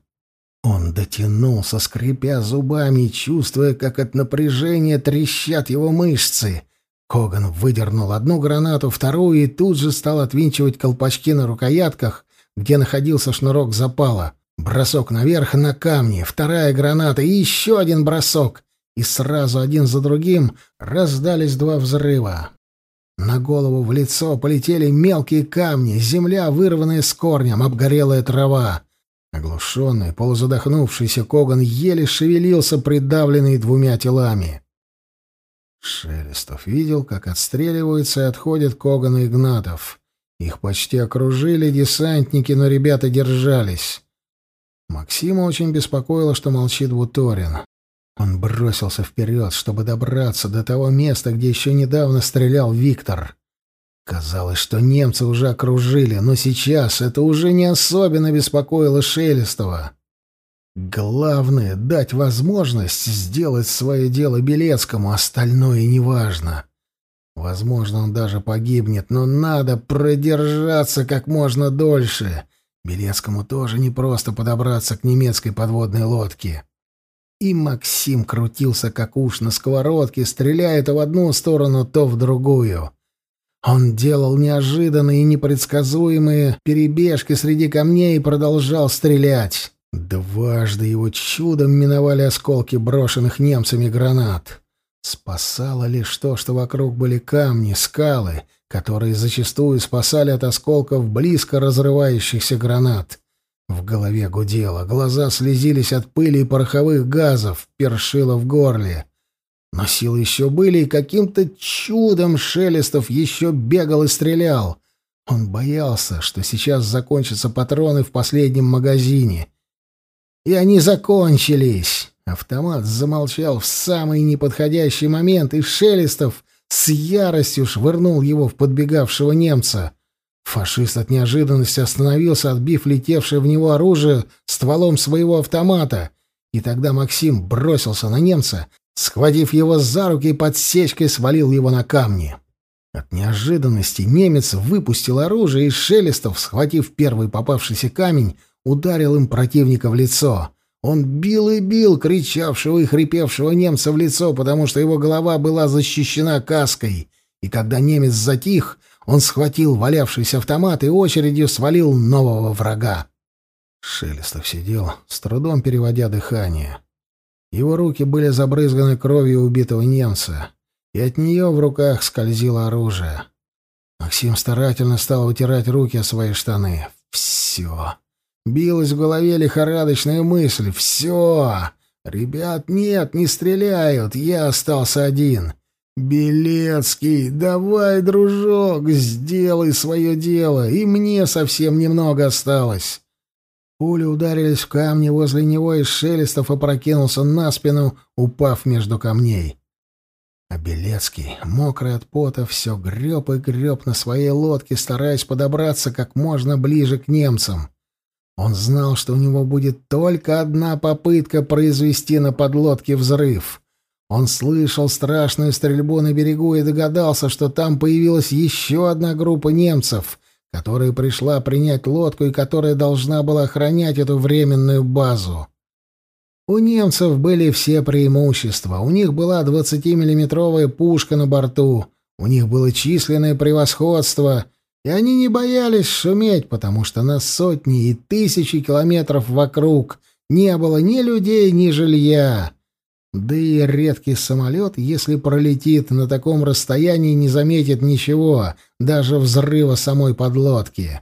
Он дотянулся, скрипя зубами, чувствуя, как от напряжения трещат его мышцы. Коган выдернул одну гранату, вторую и тут же стал отвинчивать колпачки на рукоятках, где находился шнурок запала. Бросок наверх на камни, вторая граната и еще один бросок и сразу один за другим раздались два взрыва. На голову в лицо полетели мелкие камни, земля, вырванная с корнем, обгорелая трава. Оглушенный, полузадохнувшийся Коган еле шевелился, придавленный двумя телами. Шелестов видел, как отстреливаются и отходят Коган и Игнатов. Их почти окружили десантники, но ребята держались. Максима очень беспокоило, что молчит Буторин. Он бросился вперед, чтобы добраться до того места, где еще недавно стрелял Виктор. Казалось, что немцы уже окружили, но сейчас это уже не особенно беспокоило Шелестова. Главное — дать возможность сделать свое дело Белецкому, остальное неважно. Возможно, он даже погибнет, но надо продержаться как можно дольше. Белецкому тоже непросто подобраться к немецкой подводной лодке. И Максим крутился, как уж на сковородке, стреляя то в одну сторону, то в другую. Он делал неожиданные и непредсказуемые перебежки среди камней и продолжал стрелять. Дважды его чудом миновали осколки брошенных немцами гранат. Спасало лишь то, что вокруг были камни, скалы, которые зачастую спасали от осколков близко разрывающихся гранат. В голове гудело, глаза слезились от пыли и пороховых газов, першило в горле. Но силы еще были, и каким-то чудом Шелестов еще бегал и стрелял. Он боялся, что сейчас закончатся патроны в последнем магазине. И они закончились. Автомат замолчал в самый неподходящий момент, и Шелестов с яростью швырнул его в подбегавшего немца. Фашист от неожиданности остановился, отбив летевшее в него оружие стволом своего автомата. И тогда Максим бросился на немца, схватив его за руки и подсечкой свалил его на камни. От неожиданности немец выпустил оружие, и Шелестов, схватив первый попавшийся камень, ударил им противника в лицо. Он бил и бил кричавшего и хрипевшего немца в лицо, потому что его голова была защищена каской. И когда немец затих, он схватил валявшийся автомат и очередью свалил нового врага. Шелестов сидел, с трудом переводя дыхание. Его руки были забрызганы кровью убитого немца, и от нее в руках скользило оружие. Максим старательно стал вытирать руки о свои штаны. «Все!» Билась в голове лихорадочная мысль. «Все! Ребят нет, не стреляют, я остался один. Белецкий, давай, дружок, сделай свое дело, и мне совсем немного осталось». Пули ударились в камни возле него, и Шелестов опрокинулся на спину, упав между камней. А Белецкий, мокрый от пота, все греб и греб на своей лодке, стараясь подобраться как можно ближе к немцам. Он знал, что у него будет только одна попытка произвести на подлодке взрыв. Он слышал страшную стрельбу на берегу и догадался, что там появилась еще одна группа немцев, которая пришла принять лодку и которая должна была охранять эту временную базу. У немцев были все преимущества. У них была 20-миллиметровая пушка на борту, у них было численное превосходство, и они не боялись шуметь, потому что на сотни и тысячи километров вокруг не было ни людей, ни жилья. Да и редкий самолет, если пролетит на таком расстоянии, не заметит ничего, даже взрыва самой подлодки.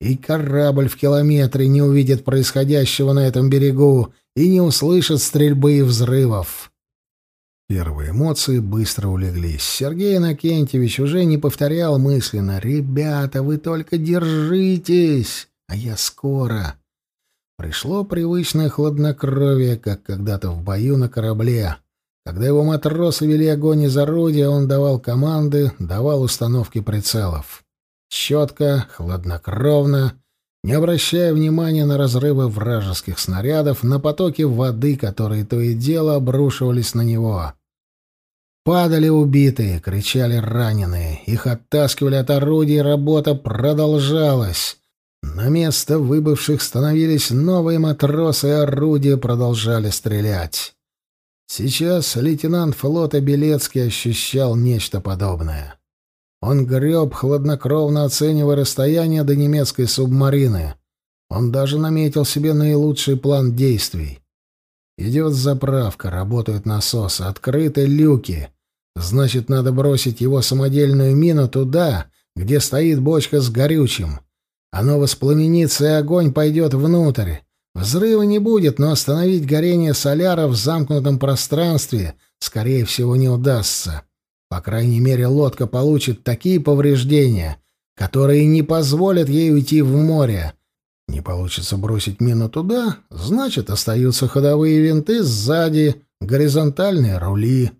И корабль в километре не увидит происходящего на этом берегу и не услышит стрельбы и взрывов. Первые эмоции быстро улеглись. Сергей Иннокентьевич уже не повторял мысленно «Ребята, вы только держитесь, а я скоро». Пришло привычное хладнокровие, как когда-то в бою на корабле. Когда его матросы вели огонь из орудия, он давал команды, давал установки прицелов. Четко, хладнокровно, не обращая внимания на разрывы вражеских снарядов, на потоки воды, которые то и дело обрушивались на него. Падали убитые, кричали раненые. Их оттаскивали от орудий, работа продолжалась. На место выбывших становились новые матросы, и орудия продолжали стрелять. Сейчас лейтенант флота Белецкий ощущал нечто подобное. Он греб, хладнокровно оценивая расстояние до немецкой субмарины. Он даже наметил себе наилучший план действий. Идет заправка, работают насосы, открыты люки. Значит, надо бросить его самодельную мину туда, где стоит бочка с горючим. Оно воспламенится, и огонь пойдет внутрь. Взрыва не будет, но остановить горение соляра в замкнутом пространстве, скорее всего, не удастся. По крайней мере, лодка получит такие повреждения, которые не позволят ей уйти в море. Не получится бросить мину туда, значит, остаются ходовые винты сзади, горизонтальные рули.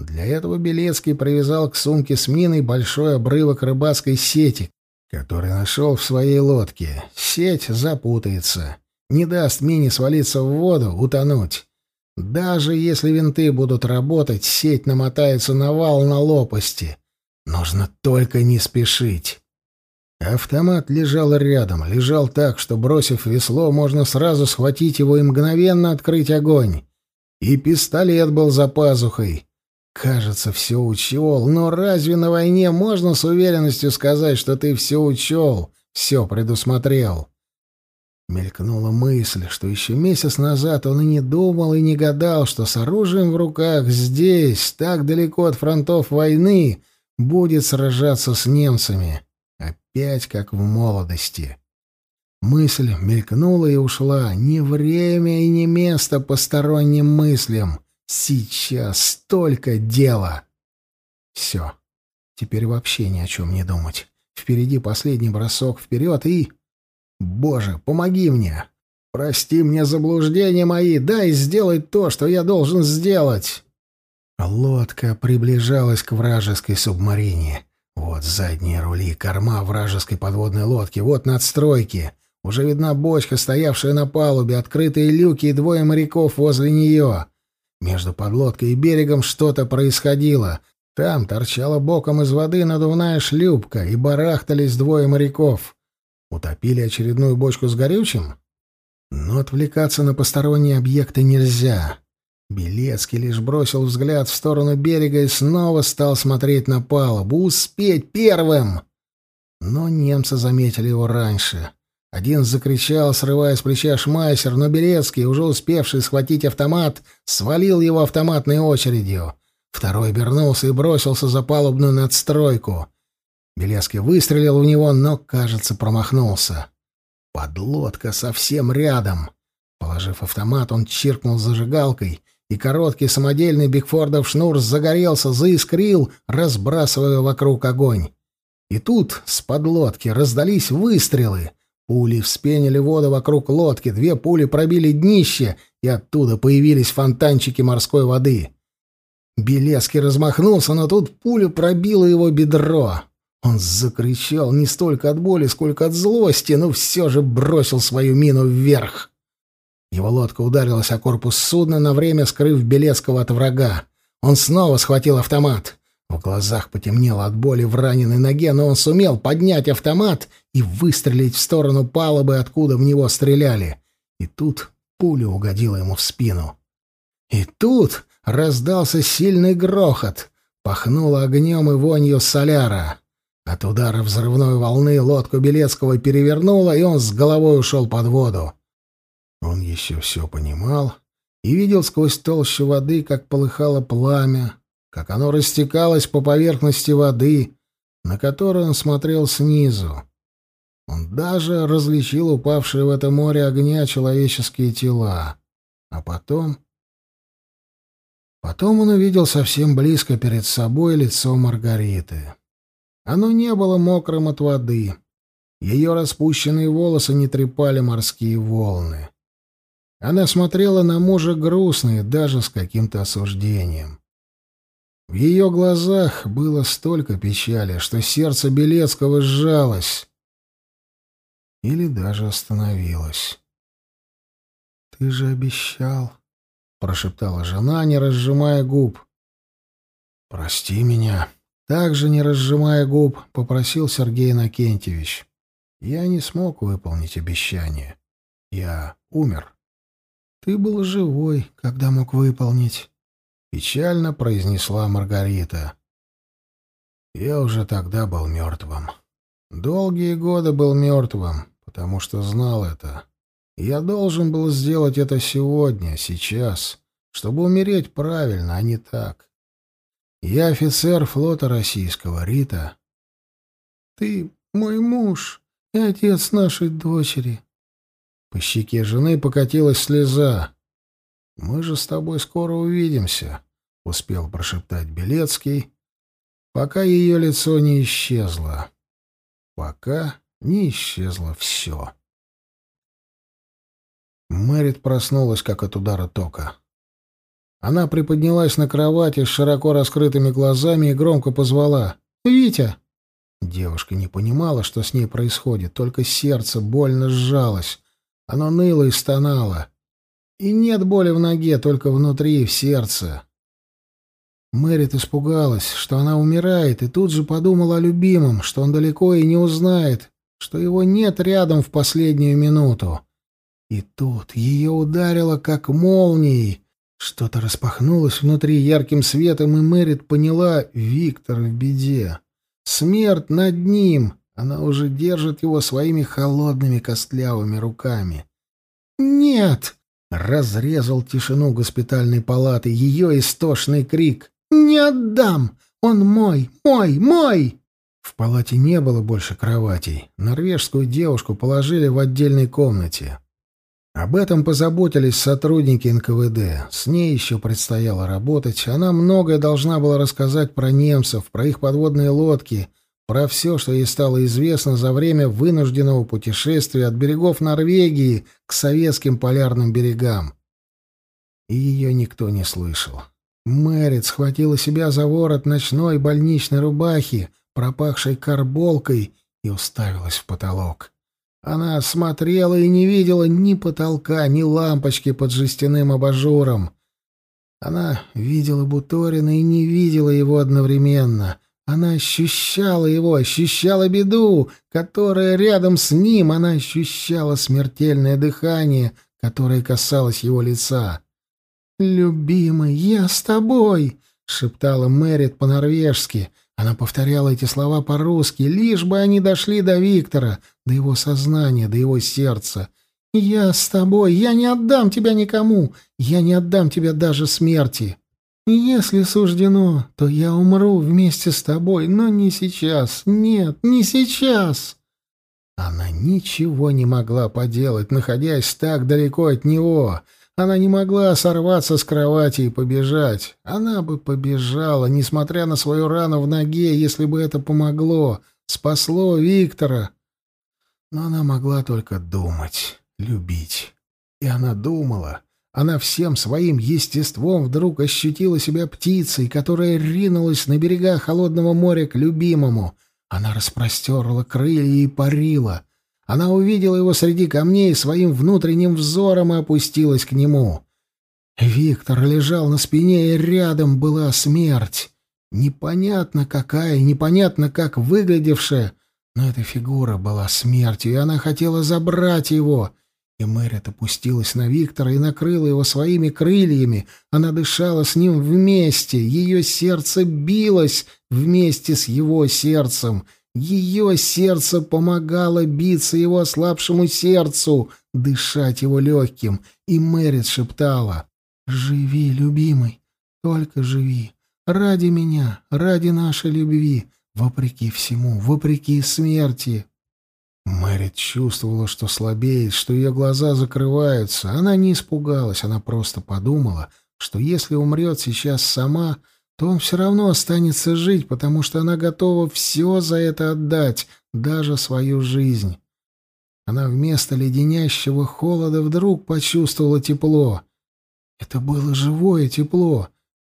Для этого Белецкий привязал к сумке с миной большой обрывок рыбацкой сети, который нашел в своей лодке. Сеть запутается, не даст мине свалиться в воду, утонуть. Даже если винты будут работать, сеть намотается на вал на лопасти. Нужно только не спешить. Автомат лежал рядом, лежал так, что, бросив весло, можно сразу схватить его и мгновенно открыть огонь. И пистолет был за пазухой. Кажется, все учел, но разве на войне можно с уверенностью сказать, что ты все учел, все предусмотрел? Мелькнула мысль, что еще месяц назад он и не думал, и не гадал, что с оружием в руках здесь, так далеко от фронтов войны, будет сражаться с немцами. Опять как в молодости. Мысль мелькнула и ушла. Не время и не место посторонним мыслям. Сейчас столько дела. Все. Теперь вообще ни о чем не думать. Впереди последний бросок вперед и... Боже, помоги мне! Прости мне заблуждения мои, дай сделать то, что я должен сделать!» Лодка приближалась к вражеской субмарине. Вот задние рули, корма вражеской подводной лодки, вот надстройки. Уже видна бочка, стоявшая на палубе, открытые люки и двое моряков возле нее. Между подлодкой и берегом что-то происходило. Там торчала боком из воды надувная шлюпка, и барахтались двое моряков. Утопили очередную бочку с горючим? Но отвлекаться на посторонние объекты нельзя. Белецкий лишь бросил взгляд в сторону берега и снова стал смотреть на палубу. «Успеть первым!» Но немцы заметили его раньше. Один закричал, срывая с плеча шмайсер, но Белецкий, уже успевший схватить автомат, свалил его автоматной очередью. Второй обернулся и бросился за палубную надстройку. Белецкий выстрелил в него, но, кажется, промахнулся. Подлодка совсем рядом. Положив автомат, он чиркнул зажигалкой, и короткий самодельный Бигфордов шнур загорелся, заискрил, разбрасывая вокруг огонь. И тут с подлодки раздались выстрелы. Пули вспенили воду вокруг лодки, две пули пробили днище, и оттуда появились фонтанчики морской воды. Белецкий размахнулся, но тут пуля пробила его бедро. Он закричал не столько от боли, сколько от злости, но все же бросил свою мину вверх. Его лодка ударилась о корпус судна, на время скрыв Белецкого от врага. Он снова схватил автомат. В глазах потемнело от боли в раненой ноге, но он сумел поднять автомат и выстрелить в сторону палубы, откуда в него стреляли. И тут пуля угодила ему в спину. И тут раздался сильный грохот. Пахнуло огнем и вонью соляра. От удара взрывной волны лодку Белецкого перевернуло, и он с головой ушел под воду. Он еще все понимал и видел сквозь толщу воды, как полыхало пламя, как оно растекалось по поверхности воды, на которую он смотрел снизу. Он даже различил упавшие в это море огня человеческие тела. А потом Потом он увидел совсем близко перед собой лицо Маргариты. Оно не было мокрым от воды. Ее распущенные волосы не трепали морские волны. Она смотрела на мужа грустно и даже с каким-то осуждением. В ее глазах было столько печали, что сердце Белецкого сжалось. Или даже остановилось. «Ты же обещал», — прошептала жена, не разжимая губ. «Прости меня», — также не разжимая губ, попросил Сергей Накентьевич. «Я не смог выполнить обещание. Я умер». «Ты был живой, когда мог выполнить», — печально произнесла Маргарита. «Я уже тогда был мертвым. Долгие годы был мертвым, потому что знал это. Я должен был сделать это сегодня, сейчас, чтобы умереть правильно, а не так. Я офицер флота российского, Рита. Ты мой муж и отец нашей дочери. По щеке жены покатилась слеза. Мы же с тобой скоро увидимся, успел прошептать Белецкий, пока ее лицо не исчезло. Пока не исчезло все. Мэрит проснулась, как от удара тока. Она приподнялась на кровати с широко раскрытыми глазами и громко позвала «Витя!». Девушка не понимала, что с ней происходит, только сердце больно сжалось. Оно ныло и стонало. И нет боли в ноге, только внутри, в сердце. Мэрит испугалась, что она умирает, и тут же подумала о любимом, что он далеко и не узнает, что его нет рядом в последнюю минуту. И тут ее ударило, как молнией. Что-то распахнулось внутри ярким светом, и Мэрит поняла — Виктор в беде. Смерть над ним, Она уже держит его своими холодными костлявыми руками. «Нет!» — разрезал тишину госпитальной палаты ее истошный крик. «Не отдам! Он мой! Мой! Мой!» В палате не было больше кроватей. Норвежскую девушку положили в отдельной комнате. Об этом позаботились сотрудники НКВД. С ней еще предстояло работать. Она многое должна была рассказать про немцев, про их подводные лодки, про все, что ей стало известно за время вынужденного путешествия от берегов Норвегии к советским полярным берегам. И ее никто не слышал. Мэрит схватила себя за ворот ночной больничной рубахи, пропахшей карболкой, и уставилась в потолок. Она смотрела и не видела ни потолка, ни лампочки под жестяным абажуром. Она видела Буторина и не видела его одновременно. Она ощущала его, ощущала беду, которая рядом с ним, она ощущала смертельное дыхание, которое касалось его лица. «Любимый, я с тобой!» — шептала Мэрит по-норвежски — она повторяла эти слова по-русски, лишь бы они дошли до Виктора, до его сознания, до его сердца. «Я с тобой, я не отдам тебя никому, я не отдам тебя даже смерти. Если суждено, то я умру вместе с тобой, но не сейчас, нет, не сейчас». Она ничего не могла поделать, находясь так далеко от него — она не могла сорваться с кровати и побежать. Она бы побежала, несмотря на свою рану в ноге, если бы это помогло, спасло Виктора. Но она могла только думать, любить. И она думала. Она всем своим естеством вдруг ощутила себя птицей, которая ринулась на берега холодного моря к любимому. Она распростерла крылья и парила — она увидела его среди камней своим внутренним взором и опустилась к нему. Виктор лежал на спине, и рядом была смерть. Непонятно какая, непонятно как выглядевшая, но эта фигура была смертью, и она хотела забрать его. И Мэрит опустилась на Виктора и накрыла его своими крыльями. Она дышала с ним вместе, ее сердце билось вместе с его сердцем, ее сердце помогало биться его ослабшему сердцу, дышать его легким, и Мэрит шептала «Живи, любимый, только живи, ради меня, ради нашей любви, вопреки всему, вопреки смерти». Мэрит чувствовала, что слабеет, что ее глаза закрываются. Она не испугалась, она просто подумала, что если умрет сейчас сама — то он все равно останется жить, потому что она готова все за это отдать, даже свою жизнь. Она вместо леденящего холода вдруг почувствовала тепло. Это было живое тепло.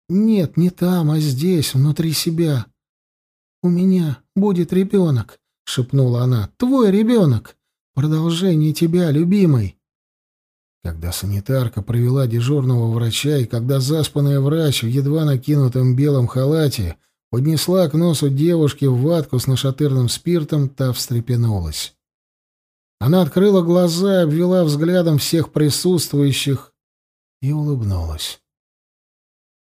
Нет, не там, а здесь, внутри себя. «У меня будет ребенок», — шепнула она. «Твой ребенок. Продолжение тебя, любимый». Когда санитарка провела дежурного врача, и когда заспанная врач в едва накинутом белом халате поднесла к носу девушки ватку с нашатырным спиртом, та встрепенулась. Она открыла глаза, обвела взглядом всех присутствующих и улыбнулась.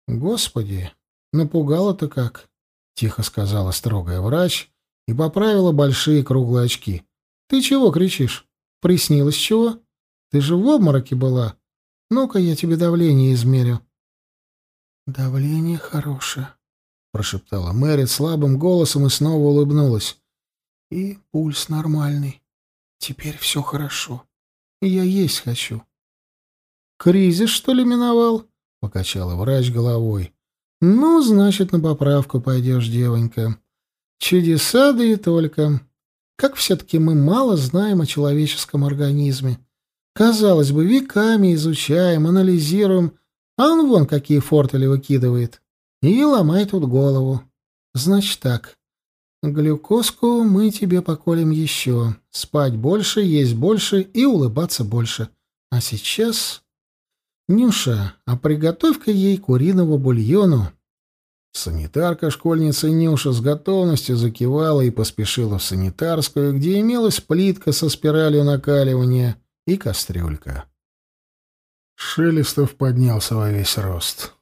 «Господи, напугала-то как!» — тихо сказала строгая врач и поправила большие круглые очки. «Ты чего кричишь? Приснилось чего?» Ты же в обмороке была. Ну-ка я тебе давление измерю. Давление хорошее, прошептала Мэри слабым голосом и снова улыбнулась. И пульс нормальный. Теперь все хорошо. Я есть хочу. Кризис, что ли, миновал? покачала врач головой. Ну, значит, на поправку пойдешь, девонька. Чудеса да и только. Как все-таки мы мало знаем о человеческом организме. Казалось бы, веками изучаем, анализируем, а он вон какие фортели выкидывает. И ломает тут голову. Значит так, глюкозку мы тебе поколем еще. Спать больше, есть больше и улыбаться больше. А сейчас... Нюша, а приготовь-ка ей куриного бульону. Санитарка, школьница Нюша, с готовностью закивала и поспешила в санитарскую, где имелась плитка со спиралью накаливания — и кастрюлька. Шелестов поднялся во весь рост.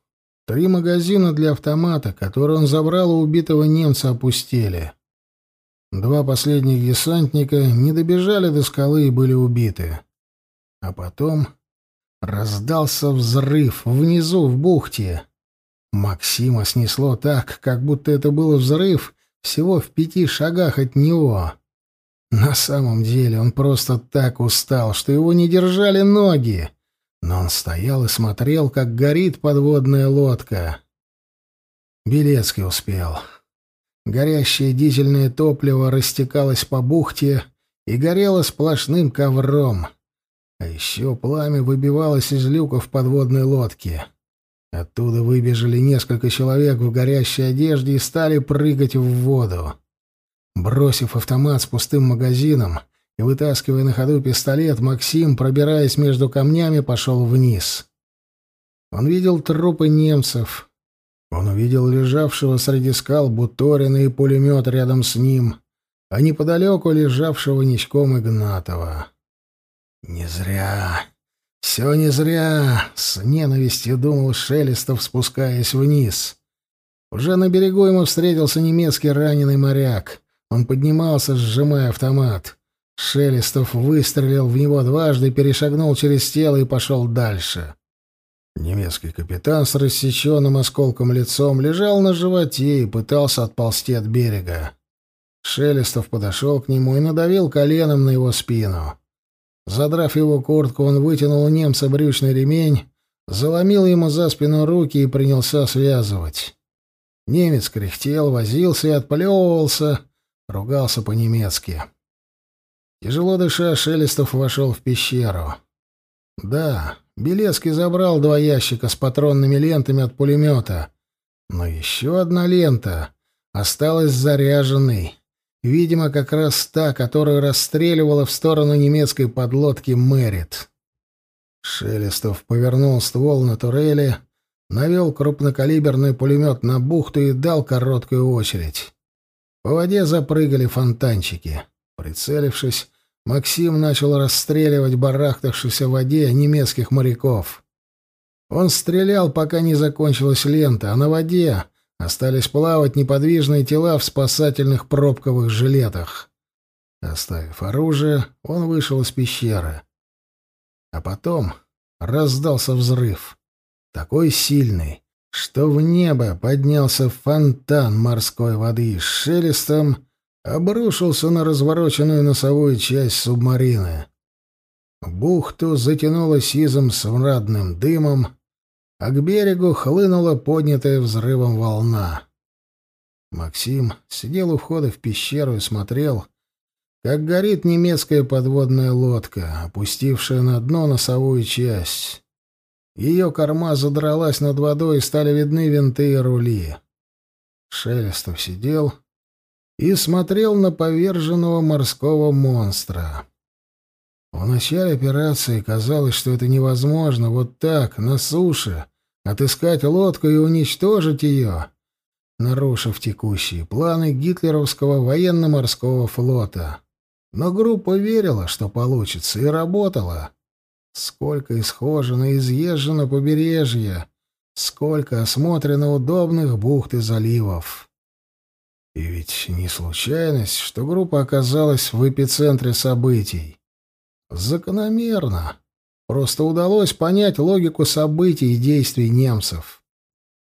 Три магазина для автомата, которые он забрал у убитого немца, опустели. Два последних десантника не добежали до скалы и были убиты. А потом раздался взрыв внизу в бухте. Максима снесло так, как будто это был взрыв всего в пяти шагах от него. На самом деле он просто так устал, что его не держали ноги. Но он стоял и смотрел, как горит подводная лодка. Белецкий успел. Горящее дизельное топливо растекалось по бухте и горело сплошным ковром. А еще пламя выбивалось из люков подводной лодки. Оттуда выбежали несколько человек в горящей одежде и стали прыгать в воду. Бросив автомат с пустым магазином и вытаскивая на ходу пистолет, Максим, пробираясь между камнями, пошел вниз. Он видел трупы немцев. Он увидел лежавшего среди скал Буторина и пулемет рядом с ним, а неподалеку лежавшего ничком Игнатова. «Не зря, все не зря!» — с ненавистью думал Шелестов, спускаясь вниз. Уже на берегу ему встретился немецкий раненый моряк. Он поднимался, сжимая автомат. Шелестов выстрелил в него дважды, перешагнул через тело и пошел дальше. Немецкий капитан с рассеченным осколком лицом лежал на животе и пытался отползти от берега. Шелестов подошел к нему и надавил коленом на его спину. Задрав его куртку, он вытянул у немца брючный ремень, заломил ему за спину руки и принялся связывать. Немец кряхтел, возился и отплевывался, ругался по-немецки. Тяжело дыша, Шелестов вошел в пещеру. Да, Белецкий забрал два ящика с патронными лентами от пулемета, но еще одна лента осталась заряженной. Видимо, как раз та, которую расстреливала в сторону немецкой подлодки Мэрит. Шелестов повернул ствол на турели, навел крупнокалиберный пулемет на бухту и дал короткую очередь. По воде запрыгали фонтанчики. Прицелившись, Максим начал расстреливать барахтавшихся в воде немецких моряков. Он стрелял, пока не закончилась лента, а на воде остались плавать неподвижные тела в спасательных пробковых жилетах. Оставив оружие, он вышел из пещеры. А потом раздался взрыв. Такой сильный, что в небо поднялся фонтан морской воды с шелестом, обрушился на развороченную носовую часть субмарины. Бухту затянуло сизым смрадным дымом, а к берегу хлынула поднятая взрывом волна. Максим сидел у входа в пещеру и смотрел, как горит немецкая подводная лодка, опустившая на дно носовую часть. Ее корма задралась над водой, и стали видны винты и рули. Шелестов сидел и смотрел на поверженного морского монстра. В начале операции казалось, что это невозможно вот так, на суше, отыскать лодку и уничтожить ее, нарушив текущие планы гитлеровского военно-морского флота. Но группа верила, что получится, и работала. Сколько исхожено и изъезжено побережье, сколько осмотрено удобных бухт и заливов. И ведь не случайность, что группа оказалась в эпицентре событий. Закономерно. Просто удалось понять логику событий и действий немцев.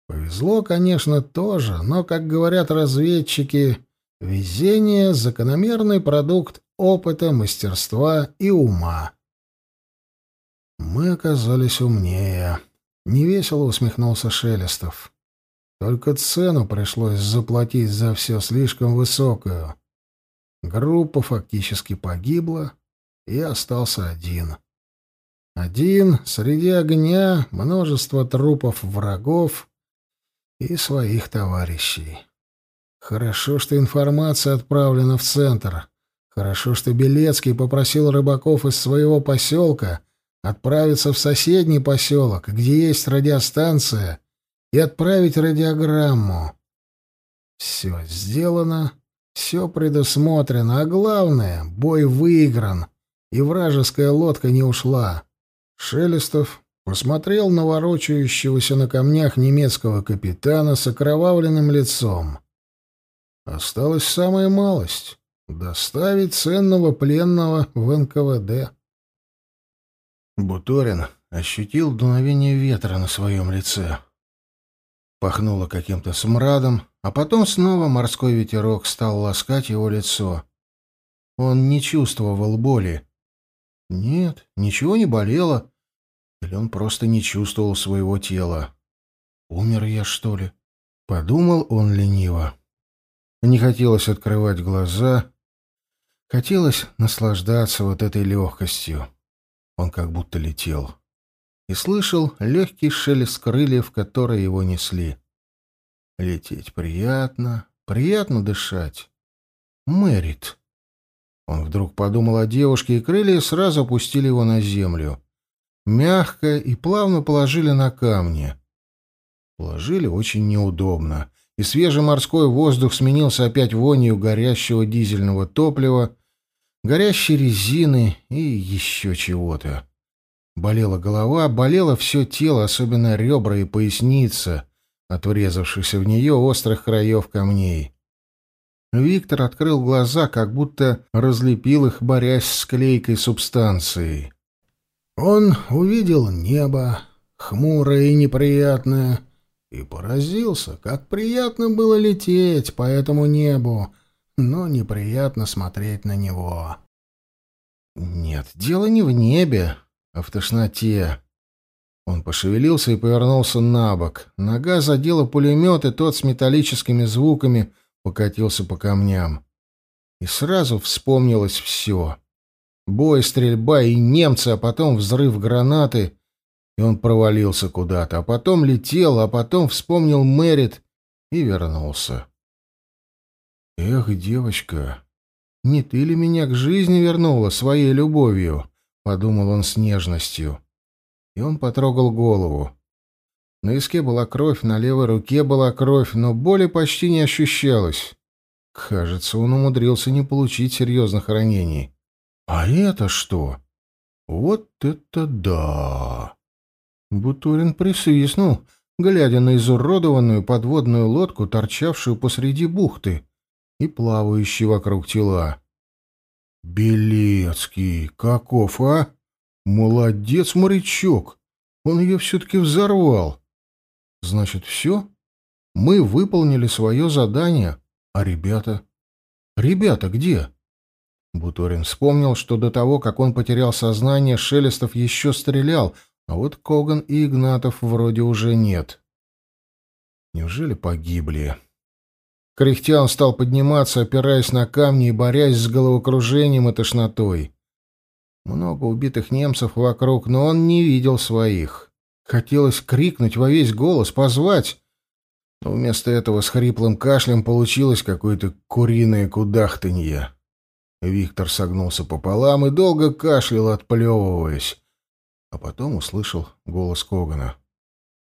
Повезло, конечно, тоже, но, как говорят разведчики, везение — закономерный продукт опыта, мастерства и ума. Мы оказались умнее. Невесело усмехнулся Шелестов. Только цену пришлось заплатить за все слишком высокую. Группа фактически погибла, и остался один. Один среди огня, множество трупов врагов и своих товарищей. Хорошо, что информация отправлена в центр. Хорошо, что Белецкий попросил рыбаков из своего поселка отправиться в соседний поселок, где есть радиостанция, и отправить радиограмму. Все сделано, все предусмотрено, а главное — бой выигран, и вражеская лодка не ушла. Шелестов посмотрел на ворочающегося на камнях немецкого капитана с окровавленным лицом. Осталась самая малость Доставить ценного пленного в НКВД. Буторин ощутил дуновение ветра на своем лице. Пахнуло каким-то смрадом, а потом снова морской ветерок стал ласкать его лицо. Он не чувствовал боли. Нет, ничего не болело. Или он просто не чувствовал своего тела. Умер я, что ли? Подумал он лениво. Не хотелось открывать глаза. Хотелось наслаждаться вот этой легкостью. Он как будто летел. И слышал легкий шелест крыльев, которые его несли. Лететь приятно, приятно дышать. Мэрит. Он вдруг подумал о девушке, и крылья сразу опустили его на землю. Мягко и плавно положили на камни. Положили очень неудобно, и свежий морской воздух сменился опять вонью горящего дизельного топлива, горящей резины и еще чего-то. Болела голова, болело все тело, особенно ребра и поясница, от врезавшихся в нее острых краев камней. Виктор открыл глаза, как будто разлепил их, борясь с клейкой субстанцией. Он увидел небо, хмурое и неприятное, и поразился, как приятно было лететь по этому небу, но неприятно смотреть на него. Нет, дело не в небе, а в тошноте. Он пошевелился и повернулся на бок. Нога задела пулемет, и тот с металлическими звуками покатился по камням. И сразу вспомнилось все. Бой, стрельба и немцы, а потом взрыв гранаты — и он провалился куда-то, а потом летел, а потом вспомнил Мэрит и вернулся. «Эх, девочка, не ты ли меня к жизни вернула своей любовью?» — подумал он с нежностью. И он потрогал голову. На иске была кровь, на левой руке была кровь, но боли почти не ощущалось. Кажется, он умудрился не получить серьезных ранений. А это что? Вот это да! Бутурин присвистнул, глядя на изуродованную подводную лодку, торчавшую посреди бухты и плавающую вокруг тела. «Белецкий! Каков, а? Молодец, морячок! Он ее все-таки взорвал! Значит, все? Мы выполнили свое задание, а ребята? Ребята где?» Буторин вспомнил, что до того, как он потерял сознание, Шелестов еще стрелял — а вот Коган и Игнатов вроде уже нет. Неужели погибли? Кряхтя стал подниматься, опираясь на камни и борясь с головокружением и тошнотой. Много убитых немцев вокруг, но он не видел своих. Хотелось крикнуть во весь голос, позвать, но вместо этого с хриплым кашлем получилось какое-то куриное кудахтанье. Виктор согнулся пополам и долго кашлял, отплевываясь а потом услышал голос Когана.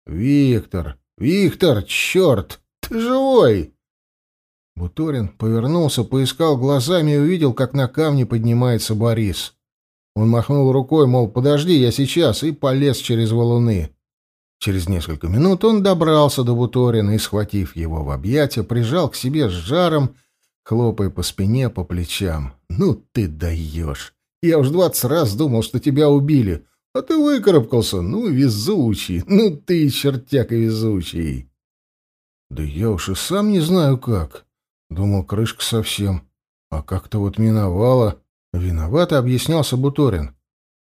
«Виктор! Виктор! Черт! Ты живой!» Буторин повернулся, поискал глазами и увидел, как на камне поднимается Борис. Он махнул рукой, мол, подожди, я сейчас, и полез через валуны. Через несколько минут он добрался до Буторина и, схватив его в объятия, прижал к себе с жаром, хлопая по спине, по плечам. «Ну ты даешь! Я уж двадцать раз думал, что тебя убили. А ты выкарабкался, ну, везучий, ну ты чертяка везучий. Да я уж и сам не знаю как. Думал, крышка совсем. А как-то вот миновала. Виновато объяснялся Буторин.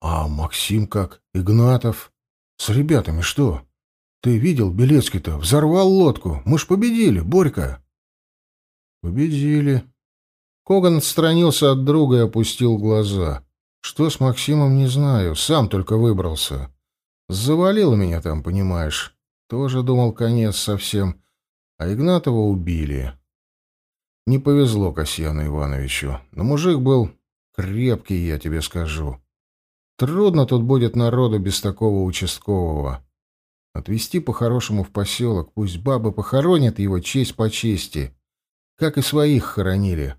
А Максим как? Игнатов? С ребятами что? Ты видел, Белецкий-то взорвал лодку. Мы ж победили, Борька. Победили. Коган отстранился от друга и опустил глаза. Что с Максимом, не знаю, сам только выбрался. Завалило меня там, понимаешь. Тоже думал, конец совсем. А Игнатова убили. Не повезло Касьяну Ивановичу. Но мужик был крепкий, я тебе скажу. Трудно тут будет народу без такого участкового. Отвезти по-хорошему в поселок, пусть бабы похоронят его честь по чести, как и своих хоронили.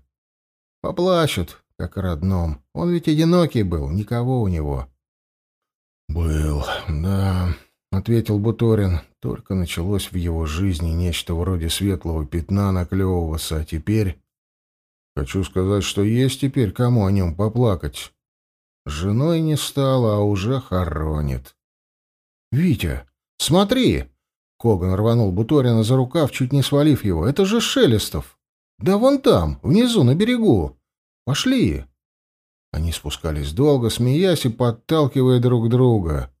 Поплачут, как родном. Он ведь одинокий был, никого у него. «Был, да», — ответил Буторин. Только началось в его жизни нечто вроде светлого пятна наклевываться, а теперь... Хочу сказать, что есть теперь кому о нем поплакать. Женой не стала, а уже хоронит. «Витя, смотри!» Коган рванул Буторина за рукав, чуть не свалив его. «Это же Шелестов!» «Да вон там, внизу, на берегу! Пошли!» Они спускались долго, смеясь и подталкивая друг друга.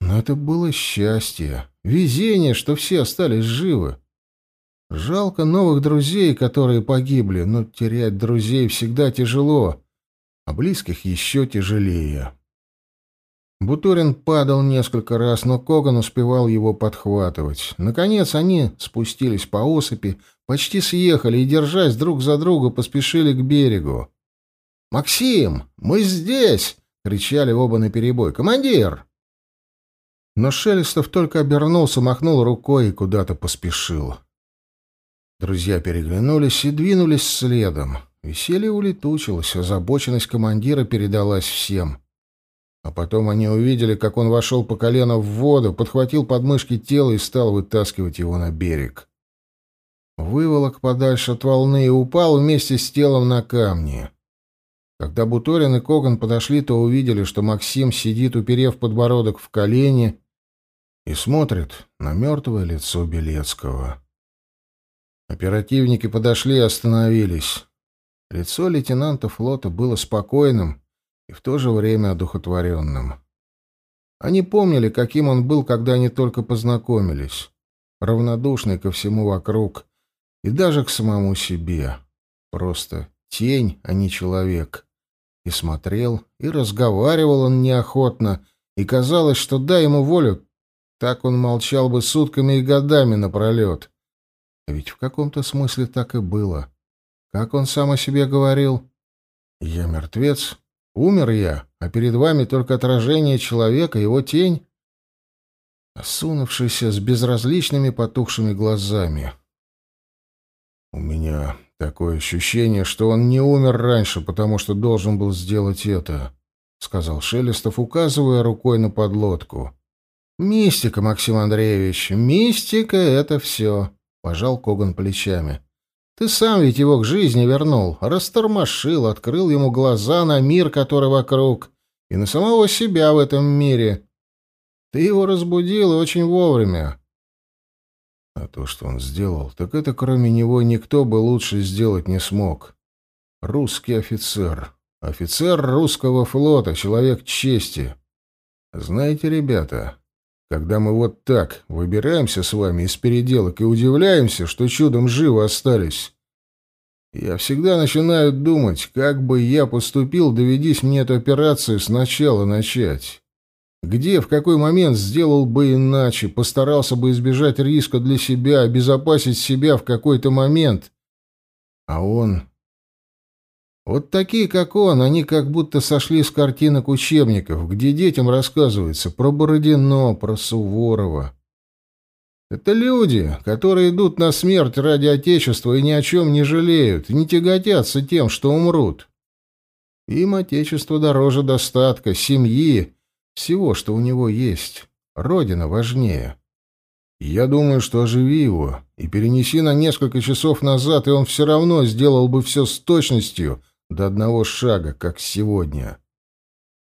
Но это было счастье, везение, что все остались живы. Жалко новых друзей, которые погибли, но терять друзей всегда тяжело, а близких еще тяжелее. Буторин падал несколько раз, но Коган успевал его подхватывать. Наконец они спустились по осыпи, почти съехали и, держась друг за друга, поспешили к берегу. «Максим, мы здесь!» — кричали оба наперебой. «Командир!» Но Шелестов только обернулся, махнул рукой и куда-то поспешил. Друзья переглянулись и двинулись следом. Веселье улетучилось, озабоченность командира передалась всем — а потом они увидели, как он вошел по колено в воду, подхватил подмышки тела и стал вытаскивать его на берег. Выволок подальше от волны и упал вместе с телом на камни. Когда Буторин и Коган подошли, то увидели, что Максим сидит, уперев подбородок в колени, и смотрит на мертвое лицо Белецкого. Оперативники подошли и остановились. Лицо лейтенанта флота было спокойным, и в то же время одухотворенным. Они помнили, каким он был, когда они только познакомились, равнодушный ко всему вокруг и даже к самому себе. Просто тень, а не человек. И смотрел, и разговаривал он неохотно, и казалось, что дай ему волю, так он молчал бы сутками и годами напролет. А ведь в каком-то смысле так и было. Как он сам о себе говорил? «Я мертвец, Умер я, а перед вами только отражение человека, его тень, осунувшийся с безразличными потухшими глазами. У меня такое ощущение, что он не умер раньше, потому что должен был сделать это, — сказал Шелестов, указывая рукой на подлодку. «Мистика, Максим Андреевич, мистика — это все», — пожал Коган плечами. Ты сам ведь его к жизни вернул, растормошил, открыл ему глаза на мир, который вокруг, и на самого себя в этом мире. Ты его разбудил и очень вовремя. А то, что он сделал, так это кроме него никто бы лучше сделать не смог. Русский офицер. Офицер русского флота, человек чести. Знаете, ребята, когда мы вот так выбираемся с вами из переделок и удивляемся, что чудом живы остались, я всегда начинаю думать, как бы я поступил, доведись мне эту операцию сначала начать. Где, в какой момент сделал бы иначе, постарался бы избежать риска для себя, обезопасить себя в какой-то момент. А он вот такие, как он, они как будто сошли с картинок учебников, где детям рассказывается про Бородино, про Суворова. Это люди, которые идут на смерть ради Отечества и ни о чем не жалеют, не тяготятся тем, что умрут. Им Отечество дороже достатка, семьи, всего, что у него есть. Родина важнее. Я думаю, что оживи его и перенеси на несколько часов назад, и он все равно сделал бы все с точностью, до одного шага, как сегодня.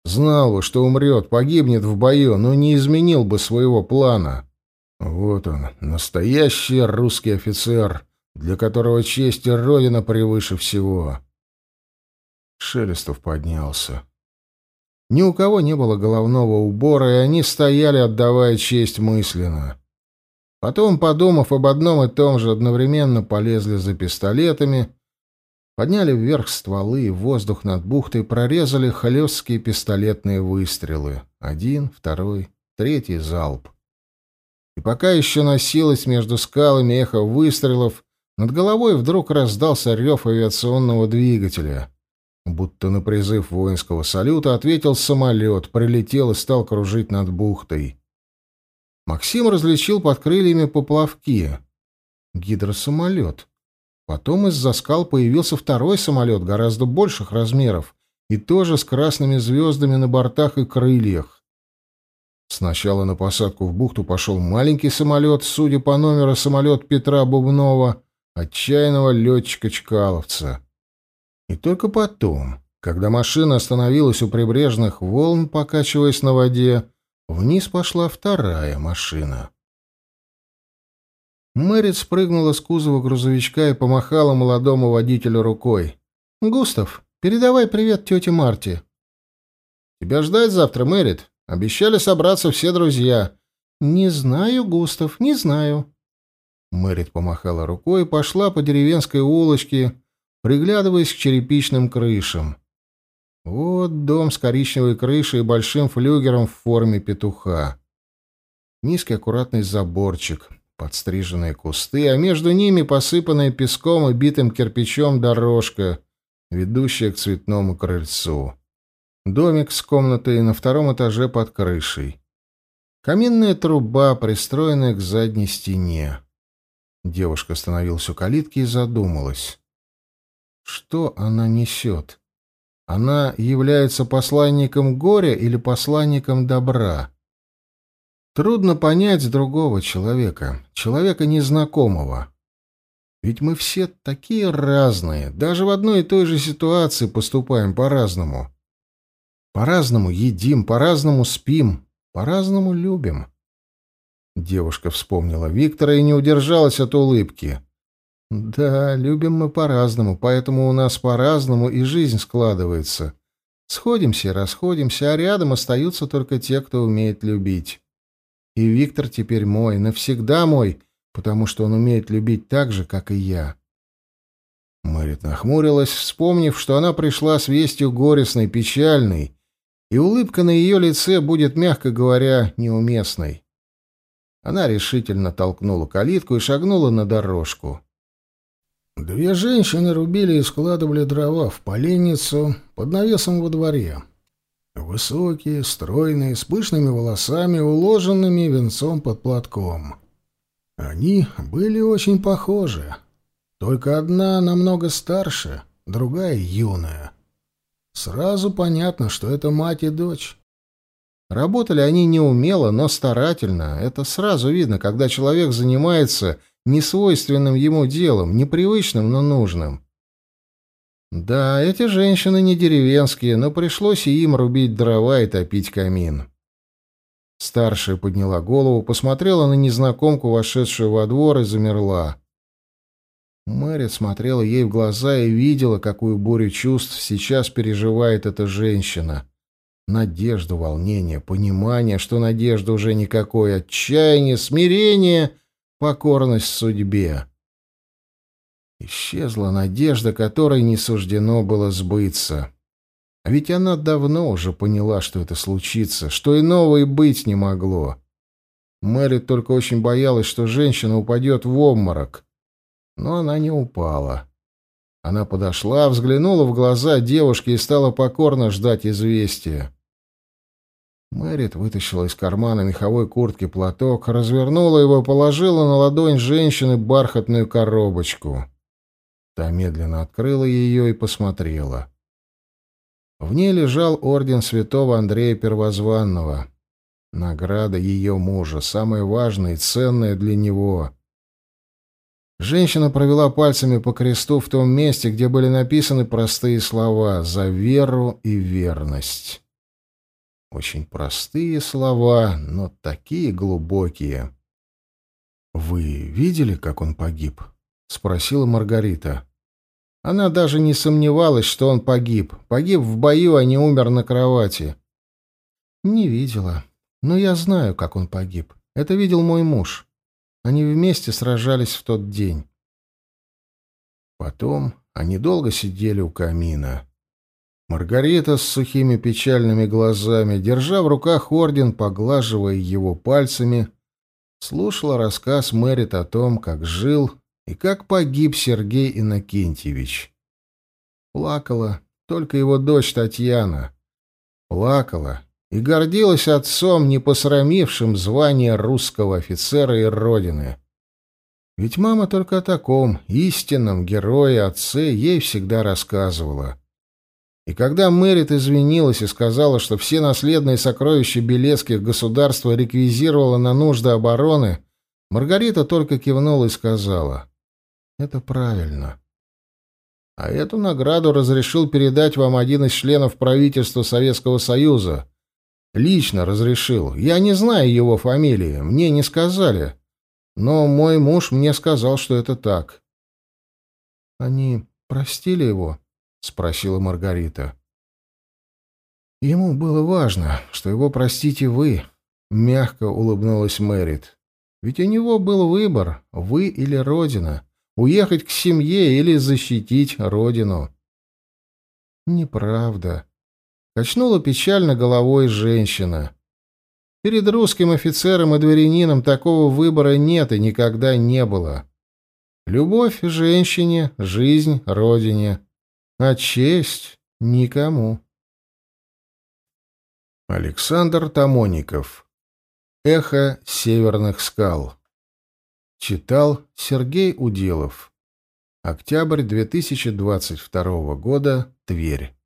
Знал бы, что умрет, погибнет в бою, но не изменил бы своего плана. Вот он, настоящий русский офицер, для которого честь и родина превыше всего. Шелестов поднялся. Ни у кого не было головного убора, и они стояли, отдавая честь мысленно. Потом, подумав об одном и том же, одновременно полезли за пистолетами Подняли вверх стволы, и воздух над бухтой прорезали хлесткие пистолетные выстрелы. Один, второй, третий залп. И пока еще носилось между скалами эхо выстрелов, над головой вдруг раздался рев авиационного двигателя. Будто на призыв воинского салюта ответил самолет, прилетел и стал кружить над бухтой. Максим различил под крыльями поплавки. Гидросамолет. Потом из-за скал появился второй самолет гораздо больших размеров и тоже с красными звездами на бортах и крыльях. Сначала на посадку в бухту пошел маленький самолет, судя по номеру самолет Петра Бубнова, отчаянного летчика-чкаловца. И только потом, когда машина остановилась у прибрежных волн, покачиваясь на воде, вниз пошла вторая машина. Мэрит спрыгнула с кузова грузовичка и помахала молодому водителю рукой. «Густав, передавай привет тете Марте». «Тебя ждать завтра, Мэрит? Обещали собраться все друзья». «Не знаю, Густав, не знаю». Мэрит помахала рукой и пошла по деревенской улочке, приглядываясь к черепичным крышам. Вот дом с коричневой крышей и большим флюгером в форме петуха. Низкий аккуратный заборчик, подстриженные кусты, а между ними посыпанная песком и битым кирпичом дорожка, ведущая к цветному крыльцу. Домик с комнатой на втором этаже под крышей. Каминная труба, пристроенная к задней стене. Девушка остановилась у калитки и задумалась. Что она несет? Она является посланником горя или посланником добра? Трудно понять другого человека, человека незнакомого. Ведь мы все такие разные, даже в одной и той же ситуации поступаем по-разному. По-разному едим, по-разному спим, по-разному любим. Девушка вспомнила Виктора и не удержалась от улыбки. Да, любим мы по-разному, поэтому у нас по-разному и жизнь складывается. Сходимся и расходимся, а рядом остаются только те, кто умеет любить. И Виктор теперь мой, навсегда мой, потому что он умеет любить так же, как и я. Мэрит нахмурилась, вспомнив, что она пришла с вестью горестной, печальной, и улыбка на ее лице будет, мягко говоря, неуместной. Она решительно толкнула калитку и шагнула на дорожку. Две женщины рубили и складывали дрова в поленницу под навесом во дворе. Высокие, стройные, с пышными волосами, уложенными венцом под платком. Они были очень похожи. Только одна намного старше, другая юная. Сразу понятно, что это мать и дочь. Работали они неумело, но старательно. Это сразу видно, когда человек занимается несвойственным ему делом, непривычным, но нужным. Да, эти женщины не деревенские, но пришлось и им рубить дрова и топить камин. Старшая подняла голову, посмотрела на незнакомку, вошедшую во двор, и замерла. Мэри смотрела ей в глаза и видела, какую бурю чувств сейчас переживает эта женщина. Надежду, волнение, понимание, что надежды уже никакой, отчаяние, смирение, покорность судьбе. Исчезла надежда, которой не суждено было сбыться. А ведь она давно уже поняла, что это случится, что иного и быть не могло. Мэри только очень боялась, что женщина упадет в обморок. Но она не упала. Она подошла, взглянула в глаза девушки и стала покорно ждать известия. Мэрит вытащила из кармана меховой куртки платок, развернула его и положила на ладонь женщины бархатную коробочку. Та медленно открыла ее и посмотрела. В ней лежал орден святого Андрея Первозванного. Награда ее мужа, самая важная и ценная для него. Женщина провела пальцами по кресту в том месте, где были написаны простые слова «За веру и верность». Очень простые слова, но такие глубокие. «Вы видели, как он погиб?» — спросила Маргарита. Она даже не сомневалась, что он погиб. Погиб в бою, а не умер на кровати. Не видела. Но я знаю, как он погиб. Это видел мой муж. Они вместе сражались в тот день. Потом они долго сидели у камина. Маргарита с сухими печальными глазами, держа в руках орден, поглаживая его пальцами, слушала рассказ Мэрит о том, как жил и как погиб Сергей Иннокентьевич. Плакала только его дочь Татьяна. Плакала и гордилась отцом, не посрамившим звание русского офицера и родины. Ведь мама только о таком истинном герое отце ей всегда рассказывала. И когда Мэрит извинилась и сказала, что все наследные сокровища Белецких государства реквизировала на нужды обороны, Маргарита только кивнула и сказала — это правильно. А эту награду разрешил передать вам один из членов правительства Советского Союза. Лично разрешил. Я не знаю его фамилии, мне не сказали. Но мой муж мне сказал, что это так. Они простили его? Спросила Маргарита. Ему было важно, что его простите вы, мягко улыбнулась Мэрит. Ведь у него был выбор, вы или родина, уехать к семье или защитить родину. Неправда. Качнула печально головой женщина. Перед русским офицером и дворянином такого выбора нет и никогда не было. Любовь женщине, жизнь родине, а честь никому. Александр Тамоников. Эхо северных скал. Читал Сергей Уделов. Октябрь 2022 года. Тверь.